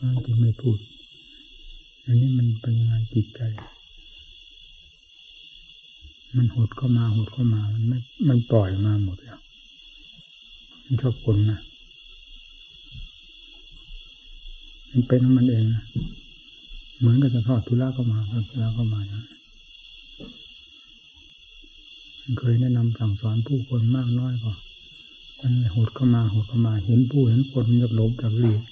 นั่นที่ไม่พูด อันนี้มันเป็นงไงจิตใจ มันหดเข้ามาหดเข้ามา มันไม่ มันปล่อยมาหมดแล้วมันชอบคนนะมันเป็นของมันเองนะเหมือนกับจะทอดทุระเข้ามาทอดทุระเข้ามานะเคยแนะนำสั่งสอนผู้คนมากน้อยก็มันหดเข้ามาหดเข้ามา เห็นผู้เห็นคนอยากหลบอยากหลีก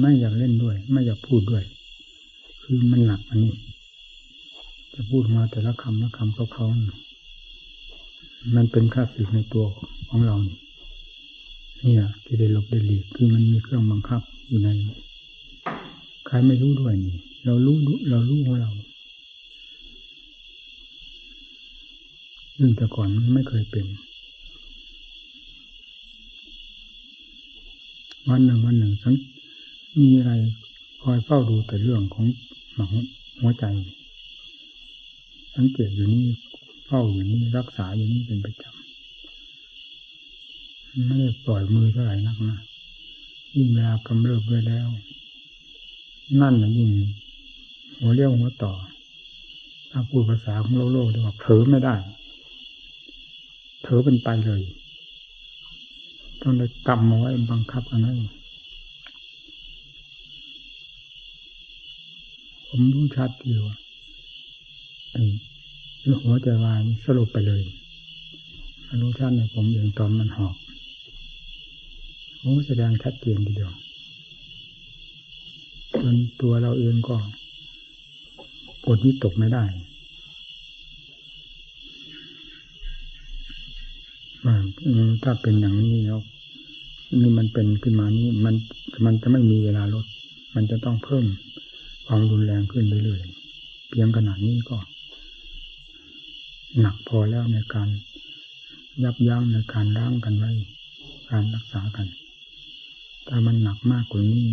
ไม่อยากเล่นด้วย ไม่อยากพูดด้วย คือมันหนักอันนี้ จะพูดมาแต่ละคำละคำเขาเขามันเป็นค่าศึกในตัวของเรานี่แหละที่ได้หลบได้หลีกคือมันมีเครื่องบังคับอยู่ในใครไม่รู้ด้วยนี่ เรารู้เรารู้ของเราซึ่งแต่ก่อนมันไม่เคยเป็น วันหนึ่งวันหนึ่งฉัน มีอะไรคอยเฝ้าดูแต่เรื่องของหมอหัวใจสังเกตอยู่นี่เฝ้าอยู่นี่รักษาอยู่นี่เป็นประจำไม่ได้ปล่อยมือเท่าไหร่นักนะยิ่งเวลากำเริบไว้แล้ว นั่นนะยิ่งหัวเรี่ยวหัวต่อถ้าพูดภาษาของโลกโลกเรียกว่าเผลอไม่ได้เผลอเป็นไปเลยต้องได้กำเอาไว้บังคับกันให้ ผมรู้ชัดอยู่ไอ้หัวใจวายสรุปไปเลยรู้ชัดในผมเองตอนมันหอบโอ้แสดงชัดเจนทีเดียวจนตัวเราเองก็อดวิตกไม่ได้ว่าถ้าเป็นอย่างนี้แล้วนี่มันเป็นขึ้นมานี่มันมันจะไม่มีเวลาลด มันจะต้องเพิ่ม ความรุนแรงขึ้นเรื่อยๆเพียงขนาดนี้ก็ หนักพอแล้วในการยับยั้งในการล้างกันไว้ การรักษากัน ถ้ามันหนักมากกว่านี้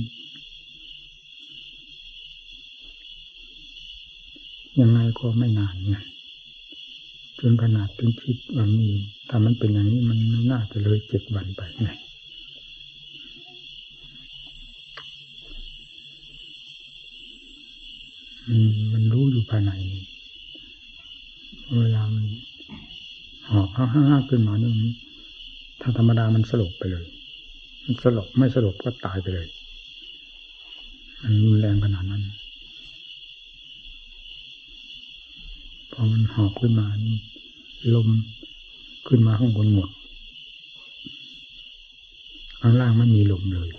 ยังไงก็ไม่นานนะจนขนาดถึงคิดว่ามีถ้ามันเป็นอย่างนี้มันไม่น่าจะเลยเจ็ดวันไปไง มันมันรู้อยู่ภายในเวลามันหอบห้าห้าขึ้นมานี่ถ้าธรรมดามันสลบไปเลย มันสลบไม่สลบก็ตายไปเลย มันรุนแรงขนาดนั้น พอมันหอบขึ้นมานี่ลมขึ้นมาข้างบนหมดข้างล่างไม่มีลมเลย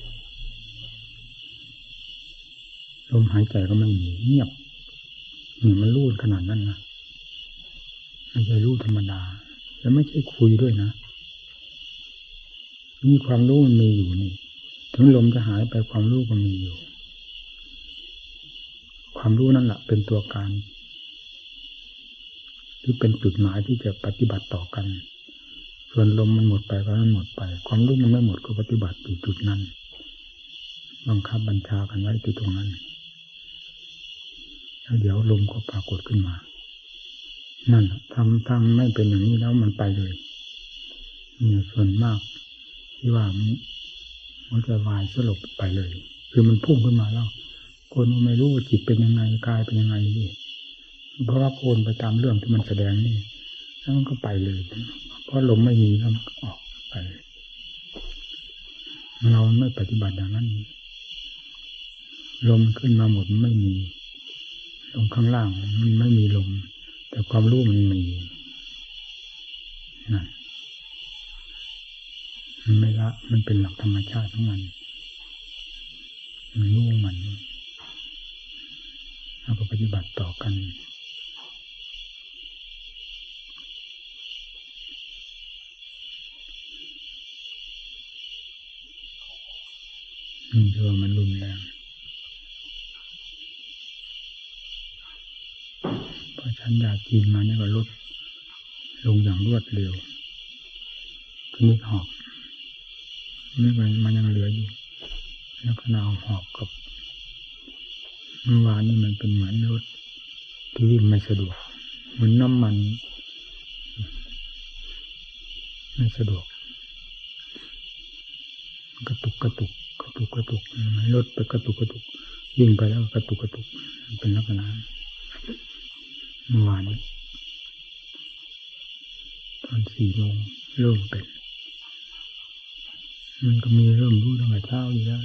ลมหายใจก็ไม่มีเงียบนี่มันรู้ขนาดนั้นนะไม่ใช่รู้ธรรมดา แล้วไม่ใช่คุยด้วยนะมีความรู้มันมีอยู่นี่ ถึงลมจะหายไปความรู้ก็มีอยู่ ความรู้นั่นแหละเป็นตัวการที่เป็นจุดหมายที่จะปฏิบัติต่อกัน ส่วนลมมันหมดไปก็มันหมดไป ความรู้มันไม่หมดก็ปฏิบัติอยู่จุดนั้นบังคับบัญชากันไว้ที่ตรงนั้น แล้วเดี๋ยวลมก็ปรากฏขึ้นมา นั่นทำทำไม่เป็นอย่างนี้แล้วมันไปเลยมีส่วนมาก ที่ว่ามันจะวายสลบไปเลย คือมันพุ่งขึ้นมาแล้ว คนไม่รู้ว่าจิตเป็นยังไงกายเป็นยังไงนี่เพราะว่าโคนไปตามเรื่องที่มันแสดงนี่แล้วมันก็ไปเลย เพราะลมไม่มีแล้วออกไป เราไม่ปฏิบัติอย่างนั้นลมขึ้นมาหมดไม่มี ลงข้างล่างมันไม่มีลม แต่ความรู้มันมีนั่นมันไม่ละ มันเป็นหลักธรรมชาติของมัน มันรู้มันเราก็ปฏิบัติต่อกันนี่คือมันรุนแรง ทันยาจีนมาเนี่ยก็ลดลงอย่างรวดเร็วทีนี้หอบนี่มันมันยังเหลืออยู่ แล้วก็นาหอบกับเมื่อวานนี่มันเป็นเหมือนรถที่วิ่งไม่สะดวก เหมือนน้ำมัน ไม่สะดวก กระตุกกระตุกกระตุกกระตุกรถไปกระตุกกระตุกวิ่งไปแล้วกระตุกกระตุกเป็นลักษณะ เมื่อวานตอนสี่โมงเริ่มเป็น มันก็มีเริ่มรู้ตั้งแต่เช้าอยู่แล้ว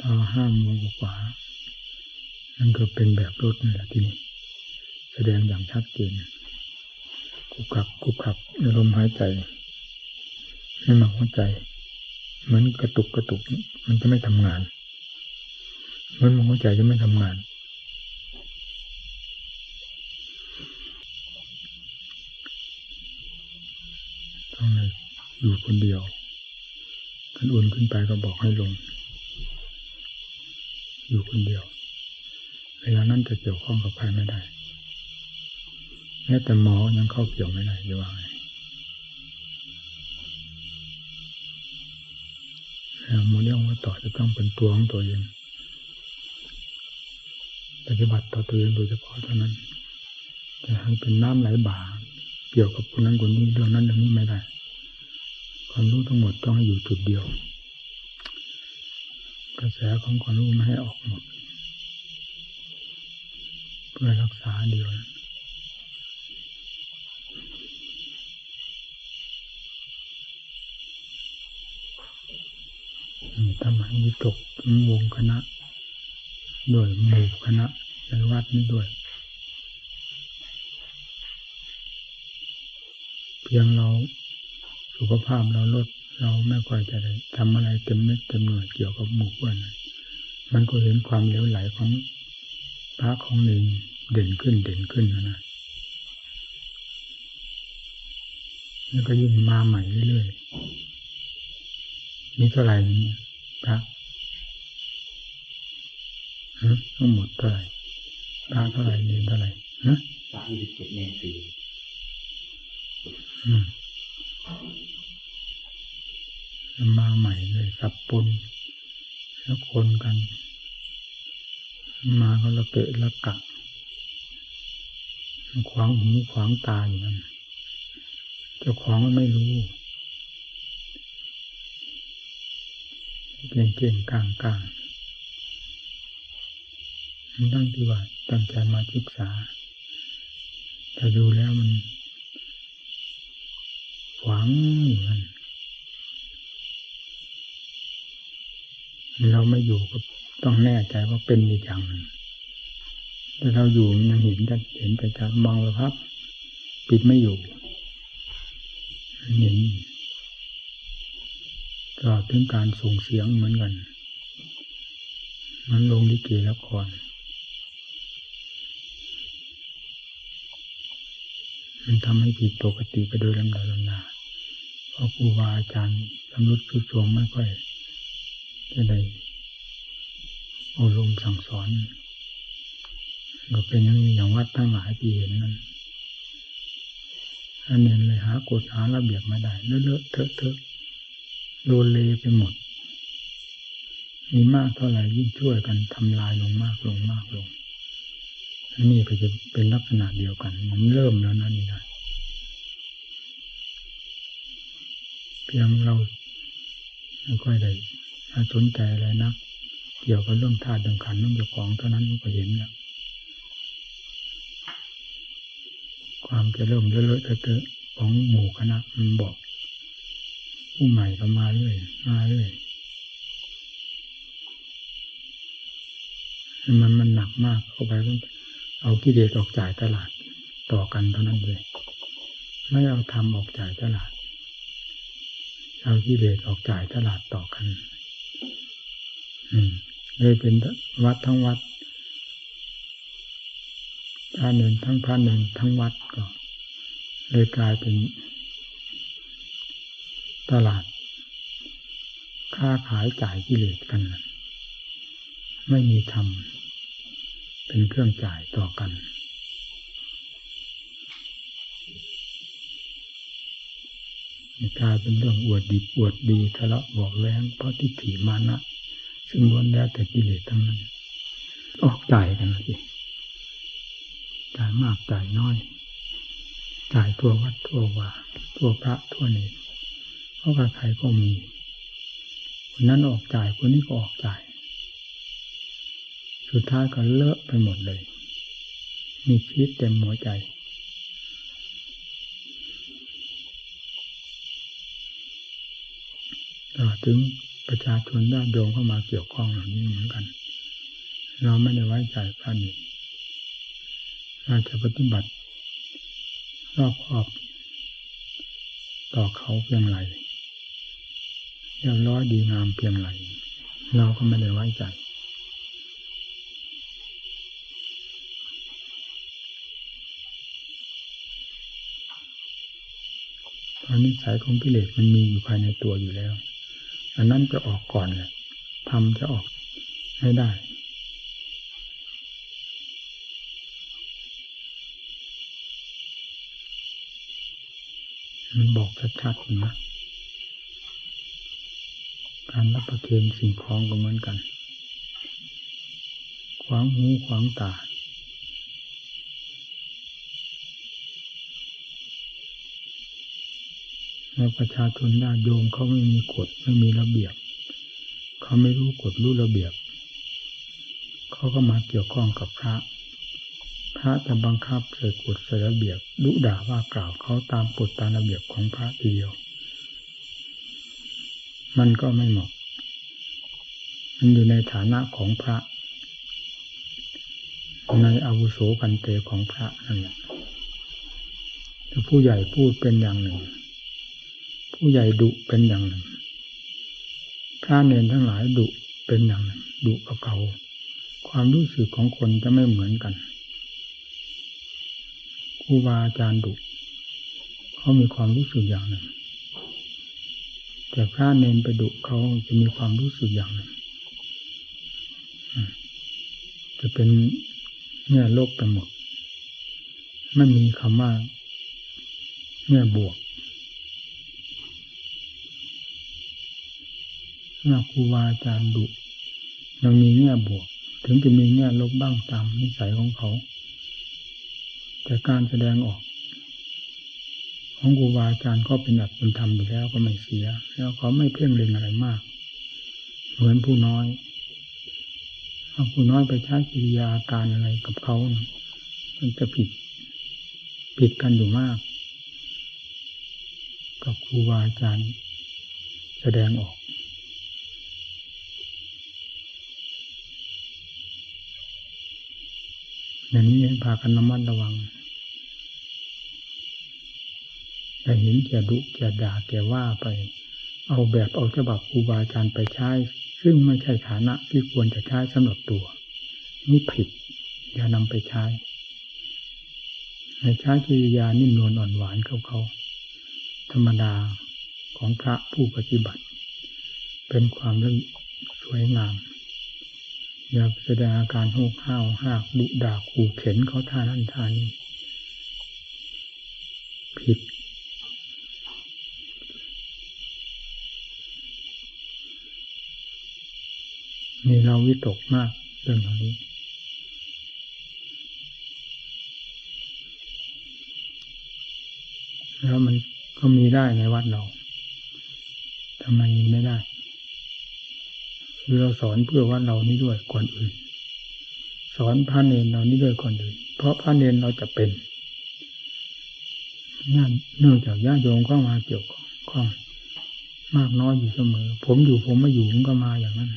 พอห้าโมงกว่านั่นก็เป็นแบบรถนี่แหละที่นี่แสดงอย่างชัดเจนกุกขับกุกขับลมหายใจให้มาหัวใจ มือนกระตุกกระตุก มันจะไม่ทำงานเหมือนหัวใจจะไม่ทำงาน ต้องเลยอยู่คนเดียวท่านอุ่นขึ้นไปก็บอกให้ลง อยู่คนเดียว เวลานั้นจะเกี่ยวข้องกับใครไม่ได้แม้แต่หมอยังเข้าเกี่ยวไม่ได้จะว่าไง โมเดลว่าต่อจะต้องเป็นตัวของตัวเองปฏิบัติต่อตัวเองโดยเฉพาะเท่านั้นจะให้เป็นน้ำไหลบ่า เกี่ยวกับคนนั้นคนนี้เรื่องนั้นเรื่องนี้ไม่ได้ ความรู้ทั้งหมดต้องอยู่จุดเดียว กระแสของความรู้ไม่ให้ออกหมด เพื่อรักษาเดียวนะ ทำให้วิตกวงคณะ ด้วยหมู่คณะในวัดนี้ด้วย เพียงเราสุขภาพเราลดเราไม่ค่อยจะได้ทำอะไรเต็มเม็ดเต็มหน่วยเกี่ยวกับหมู่เพื่อนมันก็เห็นความเหลวไหลของพระของหนึ่งเด่นขึ้นเด่นขึ้นนะนะแล้วก็ยิ่งมาใหม่เรื่อยๆ นี่เท่าไหร่นี่พระทั้งหมดเท่าไหร่พระเท่าไหร่เนนเท่าไหร่ฮะพระยี่สิบเจ็ดเนนสี่มาใหม่เลยสับปนแล้วคนกัน มาก็ละเกะละกะขวางหูขวางตาอย่างนั้นเจ้าของมันไม่รู้ เก่งเก่งกลางกลางตั้งที่ว่าตั้งใจมาศึกษา แต่ดูแล้วมันหวังอยู่นั่นเราไม่อยู่ก็ต้องแน่ใจว่าเป็นอีกอย่างหนึ่งแต่เราอยู่มันเห็นกันเห็นไปจากมองแล้วครับ ปิดไม่อยู่เห็น ตลอดถึงการส่งเสียงเหมือนกัน มันลงลิเกละครมันทำให้ผิดปกติไปโดยลำดับลำดาเพราะครูบาอาจารย์สำรุดสุดสวงไม่ค่อยจะได้อบรมสั่งสอนก็เป็นอย่างนี้อย่างวัดทั้งหลายปีเห็นนั้นอันนี้เลยหากฎหาระเบียบไม่ได้เลอะเลอะเทอะเทอะ โลเลไปหมด มีมากเท่าไหร่ยิ่งช่วยกันทำลายลงมากลงมากลงอันนี้ก็จะเป็นลักษณะเดียวกันมันเริ่มแล้วนะนี่นะเพียงเราไม่ค่อยได้สนใจอะไรนักเกี่ยวกับเรื่องธาตุเรื่องขันธ์เรื่องเจ้าของเท่านั้นก็เห็นแล้วความจะเริ่มเลอะเทอะของหมู่คณะมันบอก ผู้ใหม่ก็มาเรื่อยมาเรื่อยมันมันหนักมากเข้าไปเอากิเลสออกจ่ายตลาดต่อกันเท่านั้นเลย ไม่เอาทำออกจ่ายตลาด เอากิเลสออกจ่ายตลาดต่อกัน อืมเลยเป็นวัดทั้งวัดพระหนึ่งทั้งพระหนึ่งทั้งวัดก็ เลยกลายเป็น ตลาด ค้าขายจ่ายกิเลสกัน ไม่มีธรรม เป็นเครื่องจ่ายต่อกัน กลายเป็นเรื่องอวดดีอวดดีทะเลาะบอกแว้งเพราะทิฏฐิมานะ ซึ่งล้วนแล้วแต่กิเลสทั้งนั้น ออกจ่ายกันสิจ่ายมากจ่ายน้อยจ่ายทั่ววัดทั่ววาทั่วพระทั่วเนร เพราะใครก็มี คนนั้นออกจ่ายคนนี้ก็ออกจ่าย สุดท้ายก็เลอะไปหมดเลย มีชีวิตเต็มหัวใจ ถึงประชาชนญาติโยมเข้ามาเกี่ยวข้องเหล่านี้เหมือนกัน เราไม่ได้ไว้ใจพระนี่เราจะปฏิบัติรอบครอบต่อเขาเพียงไร เรียบร้อยดีงามเพียงไรเราก็ไม่ได้ไว้ใจเพราะนิสัยของกิเลสมันมีอยู่ภายในตัวอยู่แล้ว อันนั้นจะออกก่อนแหละทำจะออกให้ได้มันบอกชัดๆนะ การรับประเคนสิ่งของก็เหมือนกัน ขวางหูขวางตา ในประชาชนญาติโยมเขาไม่มีกฎไม่มีระเบียบ เขาไม่รู้กฎรู้ระเบียบ เขาก็มาเกี่ยวข้องกับพระ พระจะบังคับใส่กฎใส่ระเบียบดุด่าว่ากล่าวเขาตามกฎตามระเบียบของพระเดียว มันก็ไม่เหมาะ มันอยู่ในฐานะของพระ ในอาวุโสพันเตของพระนั่นแหละผู้ใหญ่พูดเป็นอย่างหนึ่ง ผู้ใหญ่ดุเป็นอย่างหนึ่ง พระเนนทั้งหลายดุเป็นอย่างหนึ่งดุกับเขา ความรู้สึกของคนจะไม่เหมือนกันครูบาอาจารย์ดุเขามีความรู้สึกอย่างหนึ่ง แต่พระเนนไปดุเขาจะมีความรู้สึกอย่างหนึ่งจะเป็นแง่ลบไปหมด ไม่มีคำว่าแง่บวกเมื่อครูบาอาจารย์ดุยังมีแง่บวก ถึงจะมีแง่ลบบ้างตามนิสัยของเขา แต่การแสดงออก ของครูบาอาจารย์ก็เป็นอัตเป็นธรรมอยู่แล้วก็ไม่เสีย แล้วเขาไม่เพ่งเล็งอะไรมาก เหมือนผู้น้อยเอาผู้น้อยไปใช้กิริยาการอะไรกับเขา มันจะผิด ผิดกันอยู่มาก กับครูบาอาจารย์แสดงออกอย่างนี้พากันระมัดระวัง แต่เห็นแก่ดุแก่ด่าแกว่าไป เอาแบบเอาฉบับครูบาอาจารย์ไปใช้ ซึ่งไม่ใช่ฐานะที่ควรจะใช้สำหรับตัว นี่ผิด อย่านำไปใช้ในใช้กิริยานิ่มนวลอ่อนหวานเขาเขาธรรมดาของพระผู้ปฏิบัติ เป็นความเรื่องสวยงามอย่าแสดงอาการโหกห้าวหากดุด่าขู่เข็นเขาท่านั่นท่านี้ผิด มีเราวิตกมากเรื่องนี้แล้วมันก็มีได้ในวัดเราทำไมไม่ได้ คือเราสอนเพื่อว่าเรานี้ด้วยก่อนอื่น สอนพระเนรเรานี้ด้วยก่อนอื่น เพราะพระเนรเราจะเป็นเนื่องจากญาติโยมเข้ามาเกี่ยวข้องมากน้อยอยู่เสมอ ผมอยู่ผมไม่อยู่มันก็มาอย่างนั้น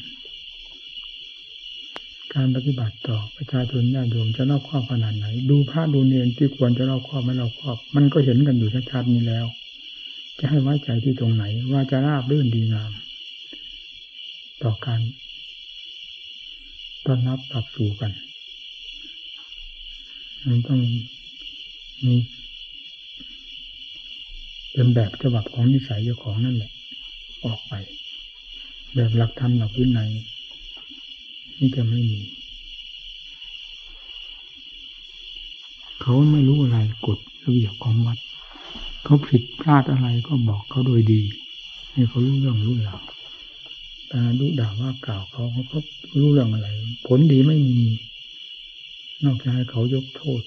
การปฏิบัติต่อประชาชนญาติโยมจะเล่าข้อขนาดไหน ดูพระดูเนรที่ควรจะเล่าข้อไม่เล่าข้อมันก็เห็นกันอยู่ชัดๆนี้แล้ว จะให้ไว้ใจที่ตรงไหน ว่าจะราบรื่นดีงาม ต่อการต้อนรับปรับสู่กันมันต้องมีเป็นแบบฉบับของนิสัยเจ้าของนั่นแหละออกไป แบบหลักธรรมหลักวินัย นี่จะไม่มีเขาไม่รู้อะไรกฎระเบียบของวัด เขาผิดพลาดอะไรก็บอกเขาโดยดีให้เขารู้เรื่องรู้ราวแต่ดุด่าว่ากล่าวเขาเขาก็รู้เรื่องอะไร ผลดีไม่มี นอกจากให้เขายกโทษ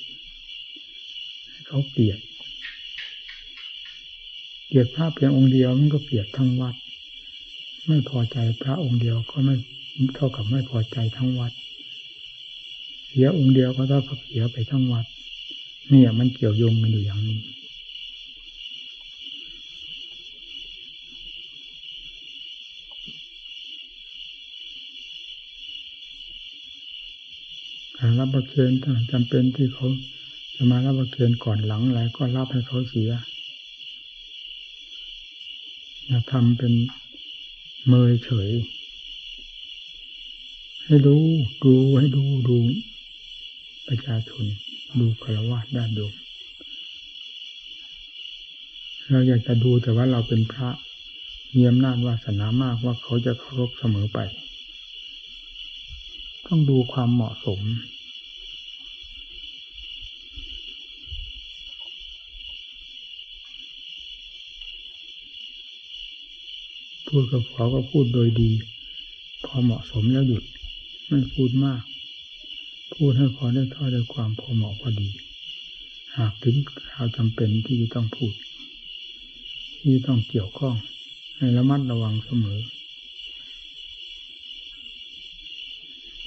ให้เขาเกลียดเกลียดพระเพียงองค์เดียวมันก็เกลียดทั้งวัด ไม่พอใจพระองค์เดียวก็ไม่ เท่ากับไม่พอใจทั้งวัด เสียองค์เดียวก็เท่ากับเสียไปทั้งวัด เนี่ยมันเกี่ยวโยงกันอยู่อย่างนี้การรับประเคนจำเป็นที่เขาจะมารับประเคนก่อนหลังอะไรก็รับให้เขาเสียอย่าทำเป็นเมยเฉย ให้ดูดูให้ดูดูประชาชนดูคารวะด้านโยมเราอยากจะดูแต่ว่าเราเป็นพระมีอำนาจวาสนามากว่าเขาจะเคารพเสมอไป ต้องดูความเหมาะสม พูดกับเขาก็พูดโดยดี พอเหมาะสมแล้วหยุด ไม่พูดมาก พูดให้พอได้ท่อได้ความพอเหมาะพอดี หากถึงคราวจำเป็นที่จะต้องพูด ที่ต้องเกี่ยวข้อง ให้ระมัดระวังเสมอ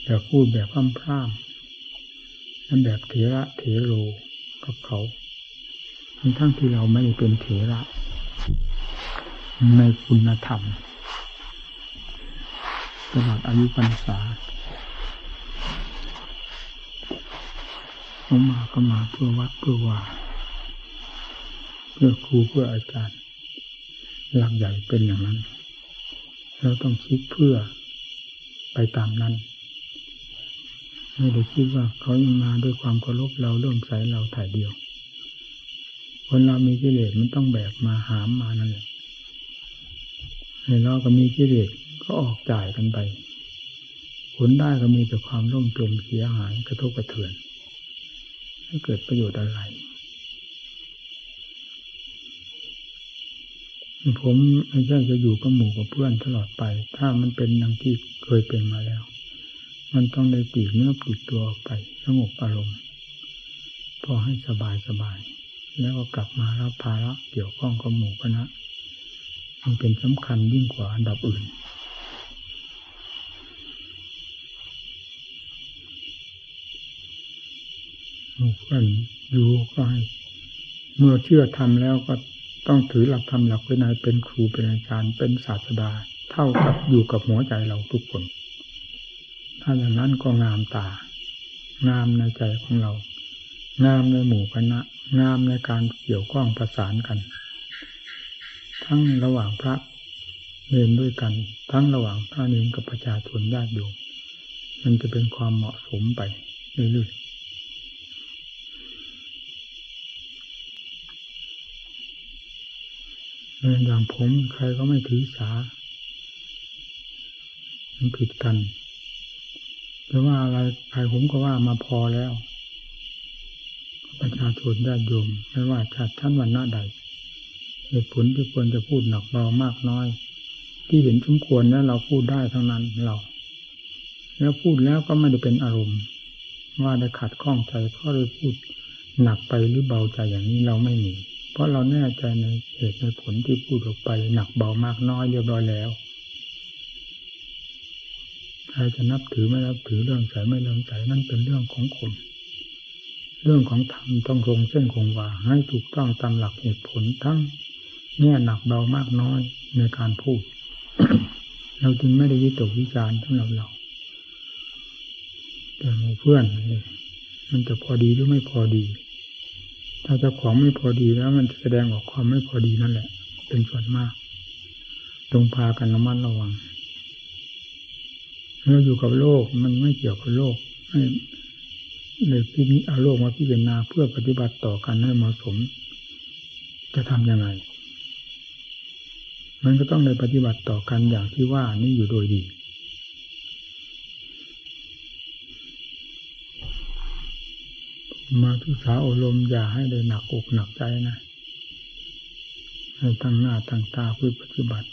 แต่พูดแบบพร่ำๆนั้นแบบเถระเถโรกับเขาทั้งที่เราไม่ได้เป็นเถระ ในคุณธรรมตลอดอายุพรรษา เขามาก็มาเพื่อวัดเพื่อว่าเพื่อครูเพื่ออาจารย์ หลักใหญ่เป็นอย่างนั้น เราต้องคิดเพื่อไปตามนั้น ไม่ได้คิดว่าเขามาด้วยความเคารพเราเริ่มใสเราถ่ายเดียว คนเรามีกิเลสมันต้องแบกมาหามมานั่นแหละในเราก็มีกิเลสก็ออกจ่ายกันไปผลได้ก็มีแต่ความร่มจมเสียหายกระทบกระเทือน ไม่เกิดประโยชน์อะไร ผมไม่ใช่จะอยู่กับหมู่กับเพื่อนตลอดไป ถ้ามันเป็นอย่างที่เคยเป็นมาแล้ว มันต้องได้ปีกเนื้อปีกตัวออกไปสงบอารมณ์พอให้สบายสบาย แล้วก็กลับมารับภาระเกี่ยวข้องกับหมู่คณะมันเป็นสำคัญยิ่งกว่าอันดับอื่น เพื่อนดูก็ให้เมื่อเชื่อทำแล้วก็ต้องถือหลักธรรมหลักวินัยเป็นครูเป็นอาจารย์เป็นศาสดา เท่ากับอยู่กับหัวใจเราทุกคน ถ้าอย่างนั้นก็งามตา งามในใจของเรา งามในหมู่คณะ งามในการเกี่ยวข้องประสานกัน ทั้งระหว่างพระเนรด้วยกัน ทั้งระหว่างพระเนรกับประชาชนญาติโยมมันจะเป็นความเหมาะสมไปเรื่อยๆ อย่างผมใครก็ไม่ถือสา มันผิดกันแต่ว่าอะไรใครผมก็ว่ามาพอแล้ว ประชาชนญาติโยมไม่ว่าชาติชั้นวันหน้าใด เหตุผลที่ควรจะพูดหนักเบามากน้อย ที่เห็นสมควรแล้วเราพูดได้ทั้งนั้นเรา แล้วพูดแล้วก็ไม่ได้เป็นอารมณ์ ว่าได้ขัดข้องใจเพราะเลยพูดหนักไปหรือเบาใจอย่างนี้เราไม่มี เพราะเราแน่ใจในเหตุในผลที่พูดออกไปหนักเบามากน้อยเรียบร้อยแล้วใครจะนับถือไม่นับถือเรื่องใสไม่เรื่องใสนั่นเป็นเรื่องของคนเรื่องของธรรมต้องคงเส้นคงวาให้ถูกต้องตามหลักเหตุผลทั้งแง่หนักเบามากน้อยในการพูด เราจึงไม่ได้วิตกวิจารณ์สำหรับเราแต่หมู่เพื่อนมันจะพอดีหรือไม่พอดี ถ้าเจ้าของไม่พอดีแล้ว มันจะแสดงออกความไม่พอดีนั่นแหละ เป็นส่วนมากตรงพากันระมัดระวังเราอยู่กับโลกมันไม่เกี่ยวกับโลกให้เลยพิจิเอาโลกมาพิจารณาเพื่อปฏิบัติต่อกันให้เหมาะสม จะทำยังไง มันก็ต้องได้ปฏิบัติต่อกันอย่างที่ว่านี่อยู่โดยดี มาทุษาอารมณ์อย่าให้ได้หนักอกหนักใจนะให้ตั้งหน้าตั้งตาเพื่อปฏิบัติ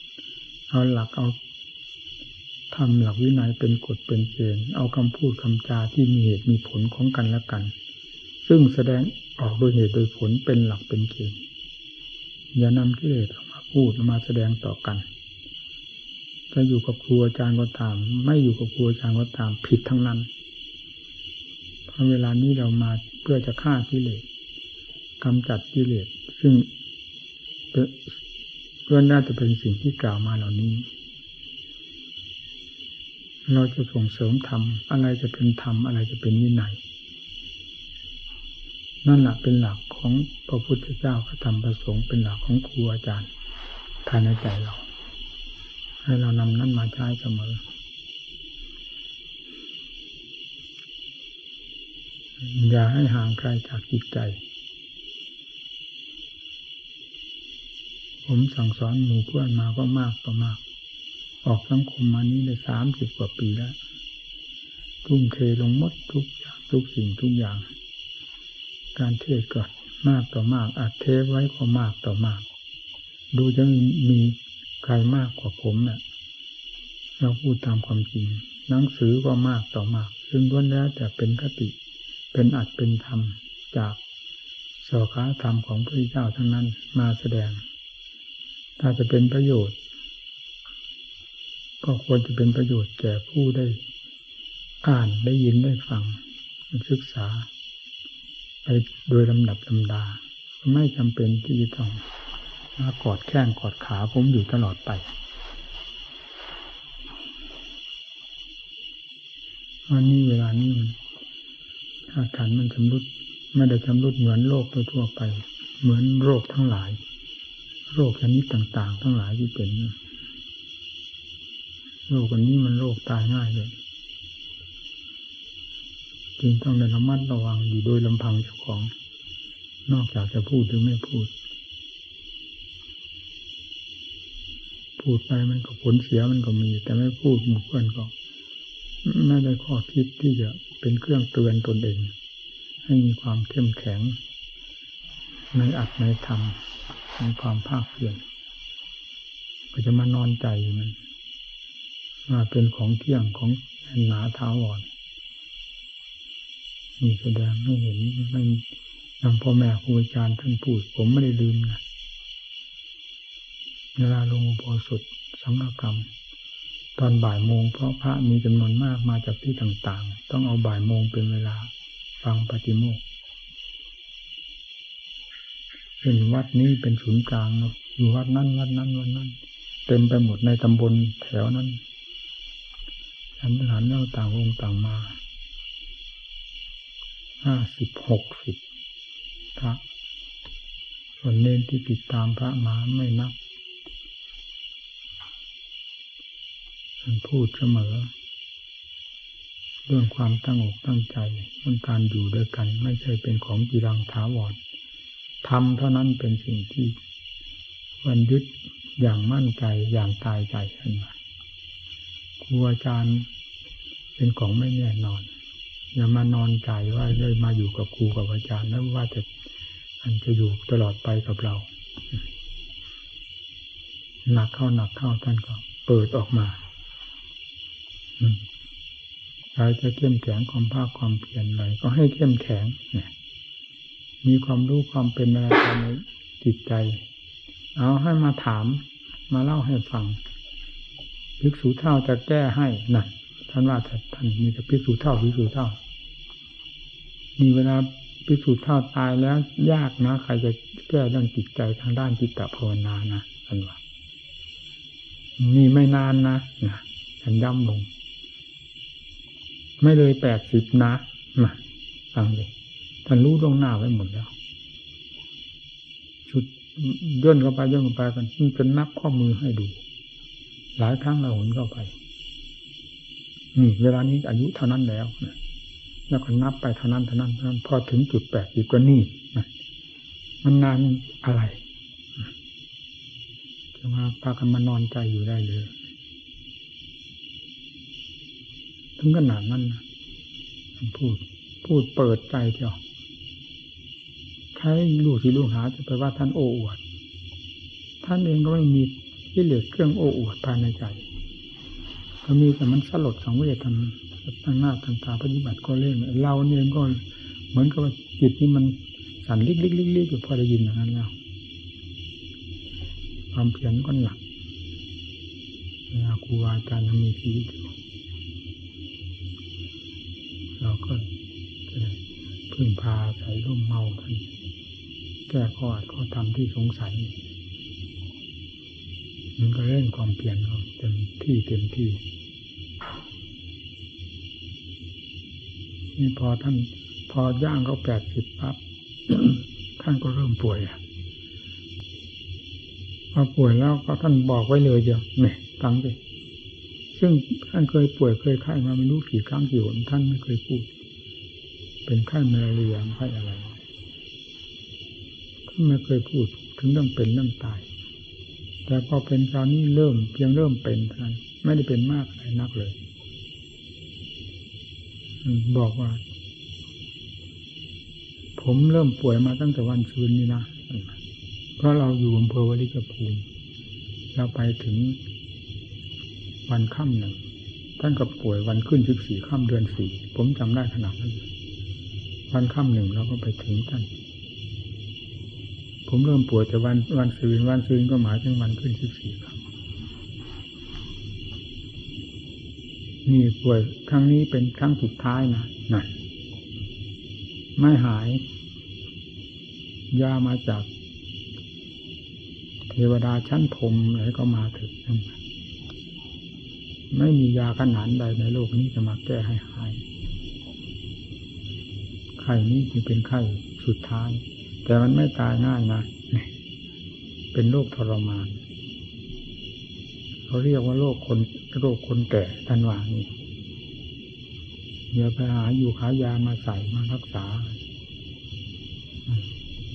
เอาหลักเอาทำหลักวินัยเป็นกฎเป็นเกณฑ์เอาคำพูดคำจาที่มีเหตุมีผลของกันและกัน ซึ่งแสดงออกโดยเหตุโดยผลเป็นหลักเป็นเกณฑ์อย่านำกิเลสมาพูดมาแสดงต่อกันจะอยู่กับครูอาจารย์ก็ตาม ไม่อยู่กับครูอาจารย์ก็ตามผิดทั้งนั้นเพราะเวลานี้เรามาเพื่อจะฆ่ากิเลสกำจัดกิเลสซึ่งเพื่อนน่าจะเป็นสิ่งที่กล่าวมาเหล่านี้ เราจะส่งเสริมธรรมอะไรจะเป็นธรรมอะไรจะเป็นวินัยนั่นแหละเป็นหลักของพระพุทธเจ้าพระธรรมประสงค์เป็นหลักของครูอาจารย์ภายในใจเรา ให้เรานำนั้นมาใช้เสมอ อย่าให้ห่างไกลจากจิตใจ ผมสั่งสอนหมู่เพื่อนมาก็มากต่อมาก ออกสังคมมานี้ได้สามสิบกว่าปีแล้ว ทุ่มเทลงมดทุกอย่างทุกสิ่งทุกอย่าง การเทศก็มากต่อมาก อัดเทปไว้ก็มากต่อมาก ดูจะมีใครมากกว่าผมเนี่ยเราพูดตามความจริง หนังสือก็มากต่อมาก ซึ่งล้วนแล้วแต่เป็นคติ เป็นอัดเป็นธรรมจากสอขาธรรมของพระเจ้าทั้งนั้นมาแสดง ถ้าจะเป็นประโยชน์ ก็ควรจะเป็นประโยชน์แก่ผู้ได้อ่านได้ยินได้ฟังศึกษา ไปโดยลำดับลำดา ไม่จำเป็นที่จะต้องมากอดแข้งกอดขาผมอยู่ตลอดไป วันนี้เวลานี้ อาการมันชำรุดไม่ได้ชำรุดเหมือนโรคทั่วไป เหมือนโรคทั้งหลาย โรคชนิดต่าง ๆ ทั้งหลายที่เป็นโรคอันนี้มันโรคตายง่ายเลยจึงต้องในระมัดระวังอยู่โดยลำพังเจ้าของ นอกจากจะพูดหรือไม่พูด พูดไปมันก็ผลเสียมันก็มี แต่ไม่พูดหมู่เพื่อนก็ ไม่ได้ข้อคิดที่จะเป็นเครื่องเตือนตนเอง ให้มีความเข้มแข็ง ในอัดในธรรมในความภาคเพียรก็จะมานอนใจมันว่าเป็นของเที่ยงของหนาท้าวอนนี่แสดงให้เห็นไม่นำพ่อแม่ครูอาจารย์ท่านพูดผมไม่ได้ลืมนะเวลาลงอุโบสถสังฆกรรม ตอนบ่ายโมงเพราะพระมีจำนวนมากมาจากที่ต่างๆ ต้องเอาบ่ายโมงเป็นเวลาฟังปฏิโมกข์เช่นวัดนี้เป็นศูนย์กลางอยู่วัดนั้นวัดนั้นวัดนั้น เต็มไปหมดในตำบลแถวนั้นฉันทหารเล่าต่างองค์ต่างมาห้าสิบหกสิบพระส่วนเน้นที่ติดตามพระมาไม่นับ พูดเสมอ เรื่องความตั้งอกตั้งใจเรื่องการอยู่ด้วยกัน ไม่ใช่เป็นของจีรังถาวรทำเท่านั้นเป็นสิ่งที่วันยึดอย่างมั่นใจอย่างตายใจขึ้นมาครูอาจารย์เป็นของไม่แน่นอน อย่ามานอนใจว่าได้มาอยู่กับครูกับอาจารย์แล้วว่าจะอันจะอยู่ตลอดไปกับเราหนักเข้าหนักเข้าท่านก็เปิดออกมา ใครจะเข้มแข็งความภาคความเพียรอะไรก็ให้เข้มแข็งเนี่ยมีความรู้ความเป็นอะไรในจิตใจ เอาให้มาถาม มาเล่าให้ฟังภิกษุเท่าจะแก้ให้นั่นท่านว่าท่านมีแต่พิสูจน์เท่าพิสูจน์เท่านี่เวลาพิสูจน์เท่าตายแล้ว ยากนะใครจะแก้เรื่องจิตใจทางด้านจิตตภาวนานะท่านว่านี่ไม่นานนะนะท่านย้ำลง ไม่เลยแปดสิบนะมาฟังเลยท่านรู้ลงหน้าไว้หมดแล้ว ชุดย่นเข้าไปย่นเข้าไปกันมันเป็นนับข้อมือให้ดู หลายครั้งเราหนเข้าไป นี่ เวลานี้อายุเท่านั้นแล้วแล้วก็นับไปเท่านั้นเท่านั้นเท่านั้นพอถึงจุดแปดอีกก็นี่มันนานอะไรจะมาพากันมานอนใจอยู่ได้เลย ถึงขนาดนั้นนะพูด พูดเปิดใจเดียวใครลูกศิลูกหาจะไปว่าท่านโอ้อวด ท่านเองก็ไม่มีที่เหลือเครื่องโอ้อวดภายในใจ ก็มีแต่มันสลดสังเวชทางทางหน้าทางตาปฏิบัติก็เล่นเราเนี่ยก็เหมือนกับจิตนี่มันสั่นลิกลิกลิกลิกอยู่พอได้ยินอย่างนั้นแล้วความเพียรก็หนักเวลาครูบาอาจารย์มีชีวิตอยู่ เราก็พึ่งพาใส่ร่มเมากันแก้ข้ออัดข้อทำที่สงสัยมันก็เล่นความเปลี่ยนเราเต็มที่เต็มที่นี่พอท่านพอย่างเขาแปดสิบปั๊บท่านก็เริ่มป่วยอะพอป่วยแล้วก็ท่านบอกไว้เลยเดียวเนี่ยฟังดิ ซึ่งท่านเคยป่วยเคยไข้มาไม่รู้กี่ครั้งกี่หนท่านไม่เคยพูด เป็นไข้มาลาเรียไข้อะไรท่านไม่เคยพูดถึงเรื่องเป็นเรื่องตาย แต่พอเป็นคราวนี้เริ่มเพียงเริ่มเป็นท่านั้นไม่ได้เป็นมากอะไรนักเลย บอกว่า ผมเริ่มป่วยมาตั้งแต่วันคืนนี้นะเพราะเราอยู่อำเภอวลิกภูมิเราไปถึง วันค่ำหนึ่งท่านก็ป่วยวันขึ้นสิบสี่ค่ำเดือนสี่ผมจำได้ขนาดนั้นวันค่ำหนึ่งเราก็ไปถึงท่าน ผมเริ่มป่วยแต่วันวันซืนวันซืนก็หมายถึงวันขึ้นสิบสี่ค่ำนี่ป่วยครั้งนี้เป็นครั้งสุดท้ายนะนั่นไม่หาย ยามาจาก เทวดาชั้นพรมอะไรก็มาถึง ไม่มียาขนาดใดในโลกนี้จะมาแก้ให้หาย ไข้นี้จึงเป็นไข้สุดท้าย แต่มันไม่ตายง่ายนะเป็นโรคทรมาน เขาเรียกว่าโรคคนโรคคนแก่ทันวานี่เดี๋ยวไปหาอยู่ขายามาใส่มารักษา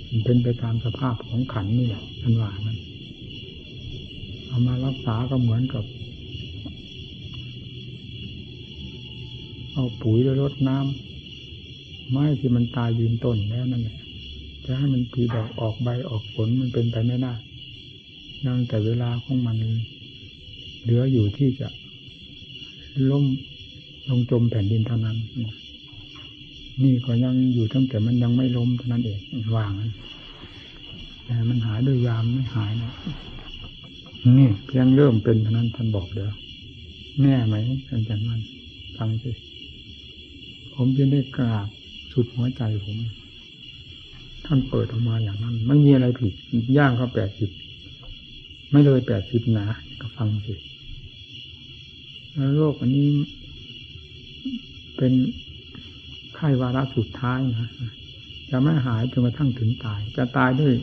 มันเป็นไปตามสภาพของขันนี่แหละทันวามันเอามารักษาก็เหมือนกับ เอาปุ๋ยแล้วรดน้ำไม้ที่มันตายยืนต้นแล้วนั่นแหละจะให้มันปีดอกออกใบออกผลมันเป็นไปไม่ได้ยังแต่เวลาของมันเหลืออยู่ที่จะล้มลงจมแผ่นดินเท่านั้น นี่ก็ยังอยู่ตั้งแต่มันยังไม่ล้มเท่านั้นเองวางแต่มันหายด้วยยามไม่หายนะนี่เพียงเริ่มเป็นเท่านั้นท่านบอกเดี๋ยวแน่ไหมอาจารย์มันฟังสิ ผมจะได้กราบสุดหัวใจผม ท่านเปิดออกมาอย่างนั้นไม่มีอะไรผิดย่างเขาแปดสิบไม่เลยแปดสิบนะก็ฟังสิแล้วโรคอันนี้เป็นไข้วาระสุดท้ายนะจะไม่หายจนกระทั่งถึงตาย จะตายด้วย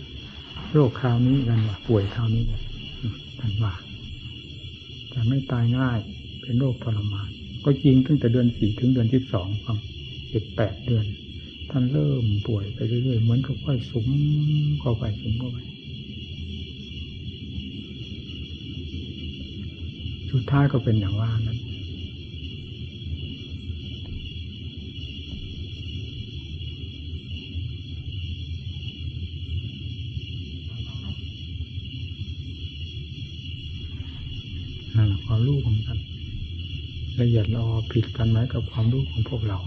โรคคราวนี้กันว่าป่วยคราวนี้เลยท่านว่าแต่ไม่ตายง่ายเป็นโรคทรมาน ก็จริงตั้งแต่เดือนสี่ถึงเดือนที่สองครับสิบแปดเดือน ท่านเริ่มป่วยไปเรื่อยๆเหมือนกับค่อยสุมเข้าไปสุมเข้าไปสุดท้ายก็เป็นอย่างว่านั้นนั่นความรู้ของ ละเอียดละออผิดกันไหมกับความรู้ของพวกเรา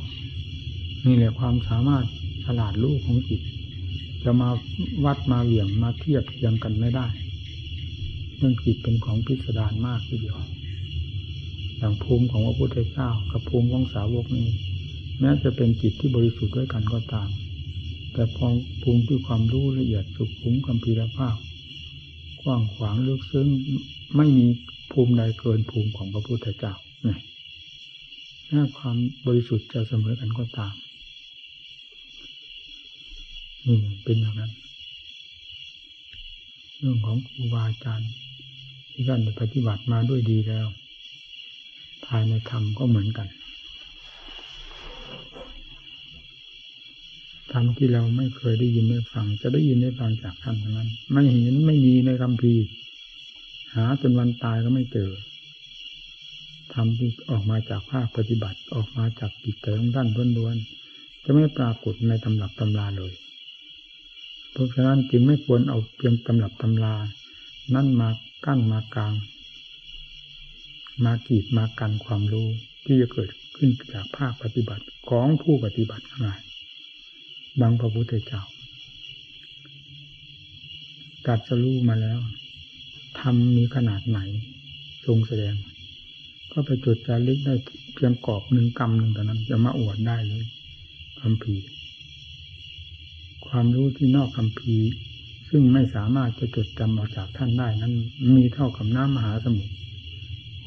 นี่แหละความสามารถฉลาดรู้ของจิต จะมาวัดมาเหวี่ยงมาเทียบเทียงกันไม่ได้เรื่องจิตเป็นของพิสดารมากทีเดียวอย่างภูมิของพระพุทธเจ้ากับภูมิของสาวกนี้ แม้จะเป็นจิตที่บริสุทธิ์ด้วยกันก็ตาม แต่พอภูมิด้วยความรู้ละเอียดสุขุมกัมพีรภาพกว้างขวางลึกซึ้งไม่มีภูมิใดเกินภูมิของพระพุทธเจ้าเนี่ย ถ้าความบริสุทธิ์จะเสมอกันก็ตามนี่เป็นอย่างนั้น เรื่องของครูบาอาจารย์ที่ท่านปฏิบัติมาด้วยดีแล้ว ภายในธรรมก็เหมือนกันธรรมที่เราไม่เคยได้ยินได้ฟัง จะได้ยินได้ฟังจากท่านเท่านั้น ไม่เห็นไม่มีในคำพีหาจนวันตายก็ไม่เจอ ทำที่ออกมาจากภาคปฏิบัติออกมาจากจิตใจของท่านล้วนๆจะไม่ปรากฏในตำรับตำราเลย เพราะฉะนั้นจึงไม่ควรเอาเพียงตำรับตำรา นั่นมากั้นมากลาง มากีดมากันความรู้ที่จะเกิดขึ้นจากภาคปฏิบัติของผู้ปฏิบัติทั้งหลายบางพระพุทธเจ้าตัดสรู้มาแล้วทำมีขนาดไหน ทรงแสดง ก็ไปจดจารึกได้เพียงกรอบหนึ่งกรรมหนึ่งแต่นั้น จะมาอวดได้เลยคำพีความรู้ที่นอกคำพีซึ่งไม่สามารถจะจดจำออกจากท่านได้นั้น มีเท่ากับน้ำมหาสมุทร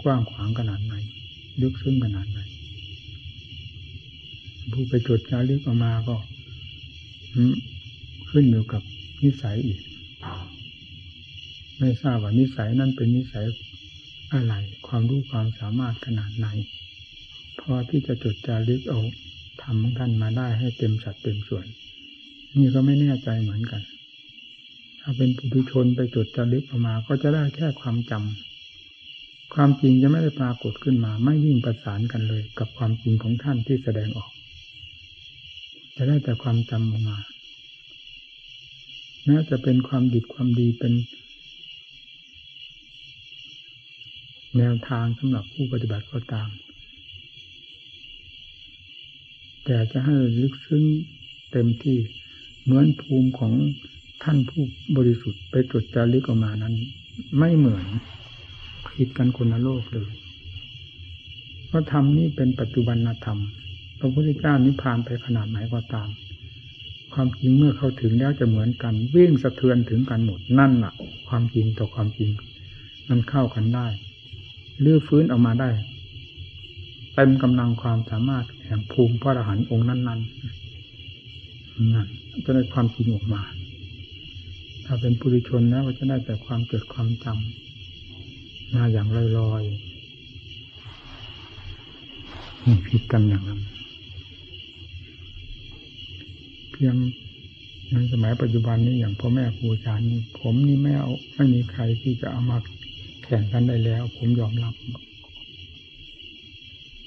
กว้างขวางขนาดไหนลึกซึ้งขนาดไหนผู้ไปจดจารึกออกมาก็ขึ้นอยู่กับนิสัยอีก ไม่ทราบว่านิสัยนั้นเป็นนิสัย อะไร ความรู้ความสามารถขนาดไหนพอที่จะจดจารึกเอาทำของท่านมาได้ให้เต็มสัดเต็มส่วน นี่ก็ไม่แน่ใจเหมือนกัน ถ้าเป็นปุถุชนไปจดจารึกออกมา ก็จะได้แค่ความจำความจริงจะไม่ได้ปรากฏขึ้นมา ไม่ยิ่งประสานกันเลย กับความจริงของท่านที่แสดงออก จะได้แต่ความจำออกมาแม้จะเป็นความดีความดีเป็น แนวทางสำหรับผู้ปฏิบัติก็ตาม แต่จะให้ลึกซึ้งเต็มที่เหมือนภูมิของท่านผู้บริสุทธิ์ไปจดจารึกออกมานั้น ไม่เหมือนผิดกันคนละโลกเลย เพราะธรรมนี้เป็นปัจจุบันธรรมพระพุทธเจ้านิพพานไปขนาดไหนก็ตาม ความจริงเมื่อเขาถึงแล้วจะเหมือนกันวิ่งสะเทือนถึงกันหมดนั่นแหละความจริงต่อความจริง มันเข้ากันได้ ลื้อฟื้นออกมาได้เต็มกำลังความสามารถแห่งภูมิพระอรหันต์องค์นั้น ๆนั่นจะได้ความจริงออกมา ถ้าเป็นปุถุชนแล้วก็จะได้แต่ความเกิดความจำมาอย่างลอยๆนี่ผิดกันอย่างนั้นพียงในสมัยปัจจุบันนี้อย่างพ่อแม่ครูอาจารย์ผมนี่ไม่เอาไม่มีใครที่จะเอามา แข่งกันได้แล้ว ผมยอมรับ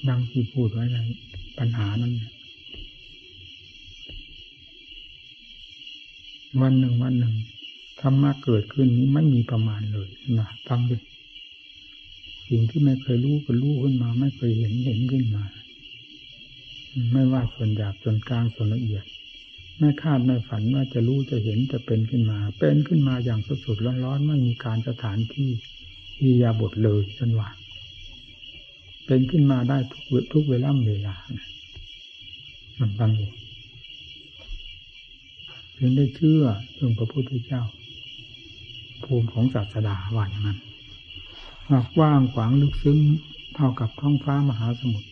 ดังที่พูดไว้ในปัญหานั้นวันหนึ่งวันหนึ่งธรรมะเกิดขึ้นนี้ไม่มีประมาณเลยนะฟังดิสิ่งที่ไม่เคยรู้ก็รู้ขึ้นมา ไม่เคยเห็นเห็นขึ้นมา ไม่ว่าส่วนหยาบส่วนกลางส่วนละเอียด ไม่คาดไม่ฝันว่าจะรู้จะเห็นจะเป็นขึ้นมา เป็นขึ้นมาอย่างสดๆร้อนๆไม่มีการสถานที่ อียาบทเลยจนว่าเป็นขึ้นมาได้ทุกทุกเวลาเวลามันฟังอยู่ถึงได้เชื่อเรื่องพระพุทธเจ้า ภูมิของศาสดาว่าอย่างนั้นกว้างขวางลึกซึ้งเท่ากับท้องฟ้ามหาสมุทร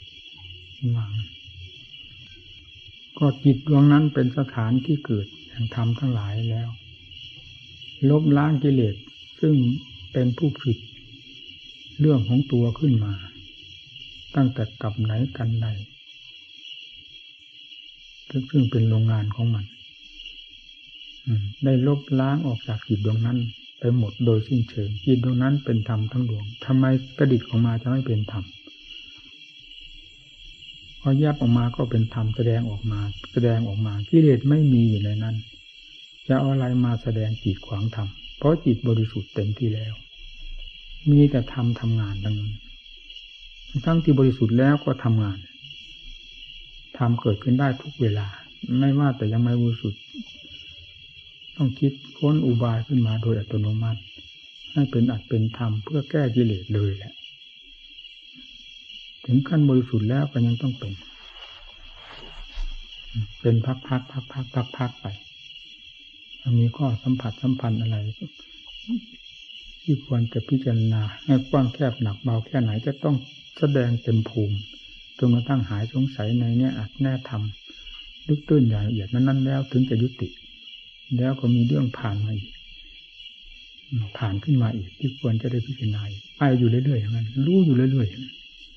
ว่างก็จิตดวงนั้นเป็นสถานที่เกิดแห่งธรรมทั้งหลายแล้ว ลบล้างกิเลสซึ่งเป็นผู้ผิด เรื่องของตัวขึ้นมา ตั้งแต่กับไหนกันใดซึ่งเป็นโรงงานของมันได้ลบล้างออกจากจิตดวงนั้น ไปหมดโดยสิ้นเชิงจิตดวงนั้นเป็นธรรมทั้งดวงทำไมกระดิษของมาจะไม่เป็นธรรมพอแยบออกมาก็เป็นธรรมแสดงออกมา แสดงออกมากิเลสไม่มีอยู่ในนั้น จะเอาอะไรมาแสดงจิตขวางธรรมเพราะจิตบริสุทธิ์เต็มที่แล้ว มีแต่ทำทำงานดังนั้นทั้งที่บริสุทธิ์แล้วก็ทำงานทำเกิดขึ้นได้ทุกเวลา ไม่ว่าแต่ยังไม่บริสุทธิ์ต้องคิดค้นอุบายขึ้นมาโดยอัตโนมัติ ให้เป็นอัดเป็นธรรมเพื่อแก้กิเลสเลยแหละ ถึงขั้นบริสุทธิ์แล้วก็ยังต้องเป็น เป็นพักพักพักพักพักพักไปมีข้อสัมผัสสัมพันธ์อะไร ที่ควรจะพิจารณาให้กว้างแคบหนักเบาแค่ไหนจะต้องแสดงเต็มภูมิจนกระทั่งหายสงสัยในเนี้ยอัดแน่ทำลึกตื้นอย่างละเอียดนั้นแล้วถึงจะยุติ แล้วก็มีเรื่องผ่านมาอีกผ่านขึ้นมาอีก ที่ควรจะได้พิจารณาไปอยู่เรื่อยๆอย่างนั้นรู้อยู่เรื่อย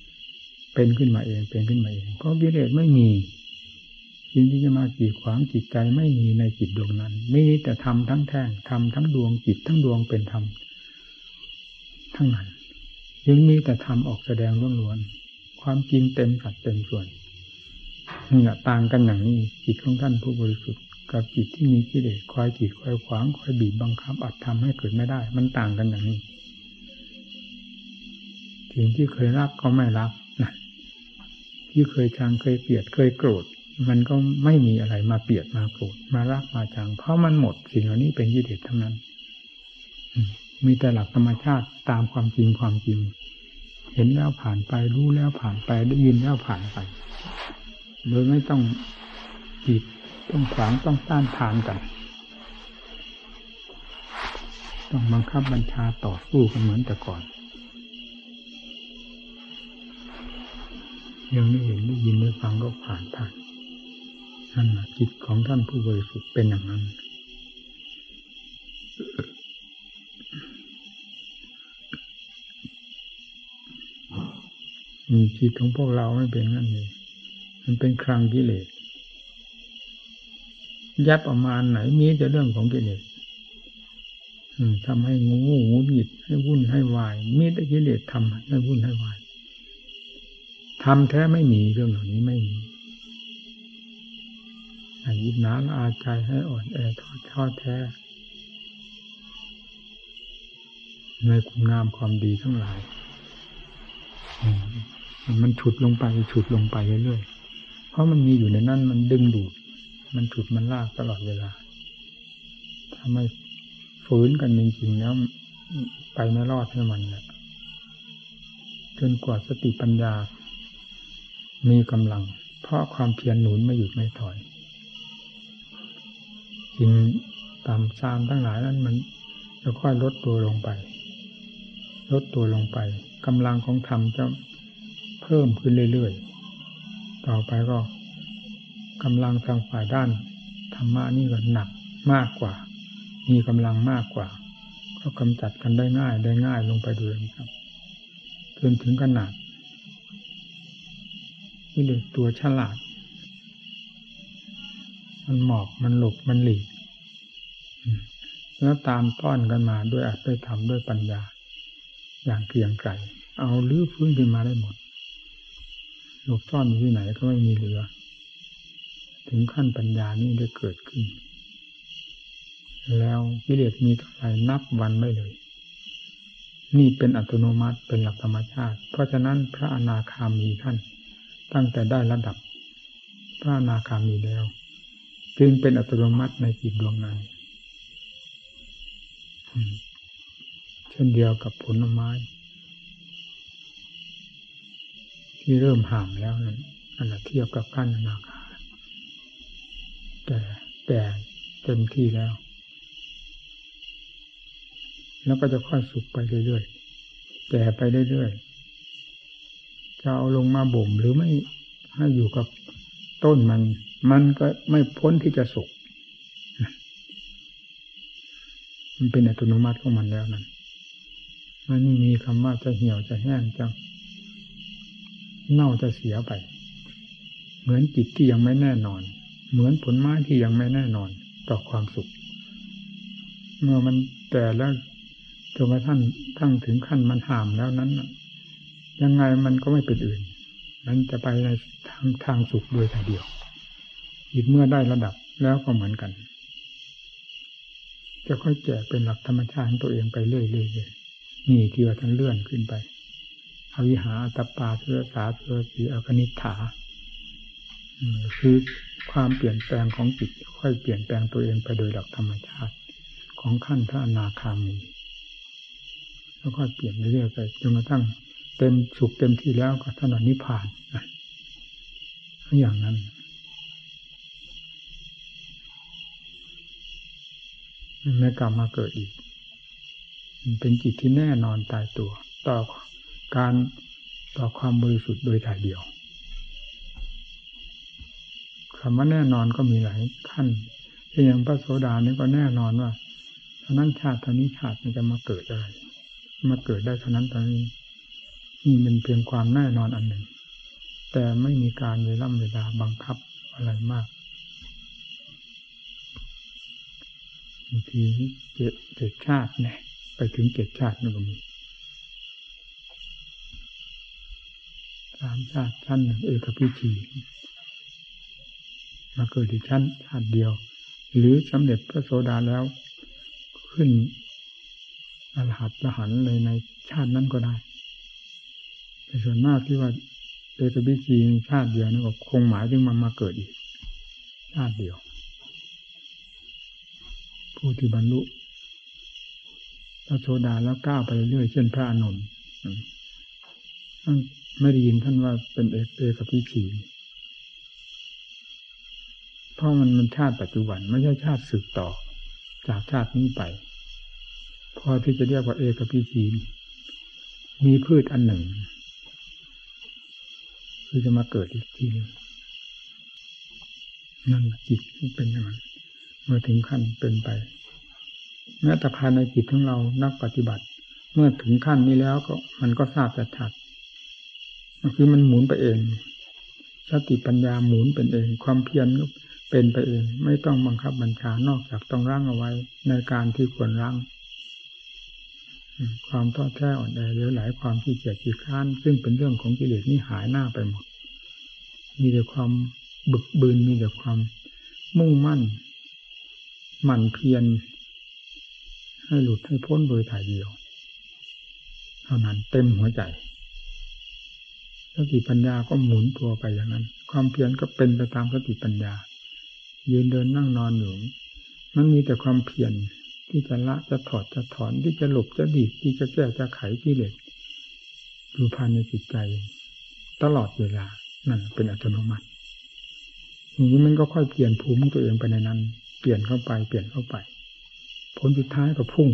ๆเป็นขึ้นมาเองเป็นขึ้นมาเองเพราะกิเลสไม่มีสิ่งที่จะมากีดขวางจิตใจไม่มีในจิตดวงนั้นมีแต่ทำทั้งแท่งทำทั้งดวงจิตทั้งดวงเป็นธรรม ทั้งนั้นยังมีแต่ทำออกแสดงล้วนๆความจริงเต็มสัดเต็มส่วนนี่แหละต่างกันอย่างนี้จิตของท่านผู้บริสุทธิ์กับจิตที่มีกิเลสคอยจิตคอยขวางคอยบีบบังคับอัดทำให้เกิดไม่ได้ มันต่างกันอย่างนี้สิ่งที่เคยรักก็ไม่รักที่เคยชังเคยเกลียดเคยโกรธ มันก็ไม่มีอะไรมาเปียดมาโกรธมารักมาชังเพราะมันหมดสิ่งเหล่านี้เป็นยิเดชทั้งนั้น มีแต่หลักธรรมชาติตามความจริงความจริง เห็นแล้วผ่านไปรู้แล้วผ่านไปได้ยินแล้วผ่านไป โดยไม่ต้องจีดต้องขวางต้องต้านทานกัน ต้องบังคับบัญชาต่อสู้กันเหมือนแต่ก่อนยังได้เห็นได้ยินได้ฟังก็ผ่านผ่านนั่นจิตของท่านผู้บริสุทธิ์เป็นอย่างนั้น จิตของพวกเราไม่เป็นนั่นเองมันเป็นครังกิเลสยับออกมาไหนมีแต่เรื่องของกิเลสทำให้งูงูหยิดให้วุ่นให้วาย มีแต่กิเลสทำให้วุ่นให้วายทำแท้ไม่มีเรื่องเหล่านี้ไม่มีให้ยิบนาละอาใจให้อ่อนแอทอดทอดแท้ ในคุณงามความดีทั้งหลาย มันฉุดลงไปฉุดลงไปเรื่อยๆ เพราะมันมีอยู่ในนั้นมันดึงดูด มันฉุดมันลากตลอดเวลา ถ้าไม่ฝืนกันจริงๆแล้วไปไม่รอดให้มันแหละจนกว่าสติปัญญา มีกำลัง เพราะความเพียรหนุนไม่หยุดไม่ถอยสิ่งตามซามทั้งหลายนั้นมันจะค่อยลดตัวลงไป ลดตัวลงไปกำลังของธรรมจะ พิ่มขึ้นเรื่อยๆ ต่อไปก็กำลังทางฝ่ายด้านธรรมะนี่ก็หนักมากกว่า มีกำลังมากกว่า ก็กำจัดกันได้ง่ายได้ง่ายลงไปด้วยครับจนถึงขนาดนี่เลยตัวฉลาด มันหมอบมันหลบมันหลีกแล้วตามต้อนกันมาด้วยอัตด้วยธรรมด้วยปัญญา อย่างเกรียงไกรเอาลื้อฟื้นขึ้นมาได้หมด หลบซ่อนอยู่ที่ไหนก็ไม่มีเหลือ ถึงขั้นปัญญานี้ได้เกิดขึ้น แล้ววิเลศมีเท่าไรนับวันไม่เลย นี่เป็นอัตโนมัติเป็นหลักธรรมชาติ เพราะฉะนั้นพระอนาคามีท่าน ตั้งแต่ได้ระดับ พระอนาคามีแล้ว จึงเป็นอัตโนมัติในจิตดวงนั้นเช่นเดียวกับผลไม้ ที่เริ่มห่างแล้วนั่นอันเทียบกับกั้นอนาคาแต่แต่เต็มที่แล้ว แล้วก็จะค่อยสุกไปเรื่อยๆแก่ไปเรื่อยๆจะเอาลงมาบ่มหรือไม่ให้อยู่กับต้นมัน มันก็ไม่พ้นที่จะสุกมันเป็นอัตโนมัติของมันแล้วนั้นมันไม่มีคำว่าจะเหี่ยวจะแห้งจะ เน่าจะเสียไป เหมือนจิตที่ยังไม่แน่นอน เหมือนผลไม้ที่ยังไม่แน่นอนต่อความสุข เมื่อมันแต่แล้วจนกระทั่งทั้งถึงขั้นมันห่ามแล้วนั้น ยังไงมันก็ไม่เป็นอื่น มันจะไปในทางทางสุขโดยแต่เดียวอีกเมื่อได้ระดับแล้วก็เหมือนกัน จะค่อยแก่เป็นหลักธรรมชาติของตัวเองไปเรื่อยๆนี่ที่ว่าท่านเลื่อนขึ้นไป อวิหาตปาเสือสาเสือสีอกนิฐาคือความเปลี่ยนแปลงของจิตค่อยเปลี่ยนแปลงตัวเองไปโดยหลักธรรมชาติของขั้นพระอนาคามี แล้วก็เปลี่ยนเรื่อยไปจนกระทั่งเต็มสุขเต็มที่แล้วก็ท่านนิพพานอย่างนั้นไม่กลับมาเกิดอีกมันเป็นจิตที่แน่นอนตายตัว ต่อ การต่อความบริสุทธิ์โดยถ่ายเดียวคำว่าแน่นอนก็มีหลายขั้นเช่นอย่างพระโสดานี่ก็แน่นอนว่าเท่านั้นชาติเท่านี้ชาติมันจะมาเกิดอะไรมาเกิดได้เท่านั้นตอนนี้นี่เป็นเพียงความแน่นอนอันหนึ่ง แต่ไม่มีการเวลาเวลาบังคับอะไรมากบางทีเจ็ดเจ็ดชาติเนี่ยไปถึงเจ็ดชาตินั่นก็มี สามชาติชั้นหนึ่งเอกพิธีมาเกิดที่ชั้นชาติเดียว หรือสำเร็จพระโสดาแล้ว ขึ้นอรหัตละหันเลยในชาตินั้นก็ได้แต่ส่วนมากที่ว่าเอกพิธีชาติเดียวนี่ก็คงหมายถึงมามาเกิดอีก ชาติเดียว ผู้ที่บรรลุไประโสดาแล้วก้าวไปเรื่อยเช่นพระอานนท์ ไม่ได้ยินท่านว่าเป็นเอกเอกพิชีเพราะมันมันชาติปัจจุบันไม่ใช่ชาติสืบต่อ จากชาตินี้ไป พอที่จะเรียกว่าเอกพิชีมีพืชอันหนึ่งคือจะมาเกิดอีกทีนึงนั่นจิตเป็นอย่างนั้นเมื่อถึงขั้นเป็นไป แม้แต่ภายในจิตของเรานักปฏิบัติ เมื่อถึงขั้นนี้แล้วก็มันก็ทราบชัด คือมันหมุนไปเองสติปัญญาหมุนเป็นเอง ความเพียรเป็นไปเอง ไม่ต้องบังคับบัญชานอกจากต้องร่างเอาไว้ ในการที่ควรร่างความท้อแท้อ่อนแอเรือหลายความที่เกียจขี้ค้าน ซึ่งเป็นเรื่องของกิเลสนี่หายหน้าไปหมด มีแต่ความบึกบืนมีแต่ความมุ่งมั่น หมั่นเพียรให้หลุดให้พ้นโดยถ่ายเดียว เท่านั้นเต็มหัวใจ สติปัญญาก็หมุนตัวไปอย่างนั้น ความเพียรก็เป็นไปตามสติปัญญา ยืนเดินนั่งนอนอยู่มันมีแต่ความเพียรที่จะละจะถอดจะถอนที่จะหลบจะดีที่จะแก้จะไขที่เหล็กอยู่ภายในจิตใจ ตลอดเวลานั่นเป็นอัตโนมัติอย่างนี้มันก็ค่อยเปลี่ยนภูมิตัวเองไปในนั้น เปลี่ยนเข้าไปเปลี่ยนเข้าไป ผลสุดท้ายก็พุ่ง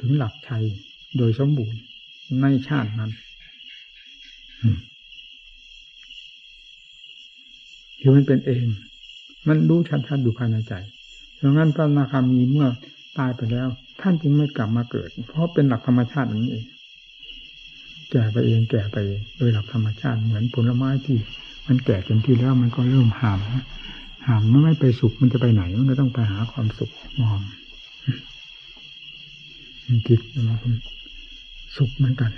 ถึงหลักชัยโดยสมบูรณ์ในชาตินั้น คือมันเป็นเอง มันรู้ชัดๆอยู่ภายในใจดังนั้นพระนาคามีเมื่อตายไปแล้ว ท่านจึงไม่กลับมาเกิด เพราะเป็นหลักธรรมชาตินี้เอง แก่ไปเองแก่ไปเองโดยหลักธรรมชาติเหมือนผลไม้ที่ มันแก่จนที่แล้วมันก็เริ่มหามหามมันไม่ไปสุขมันจะไปไหนมันก็ต้องไปหาความสุขมองจิตมันสุขเหมือนกัน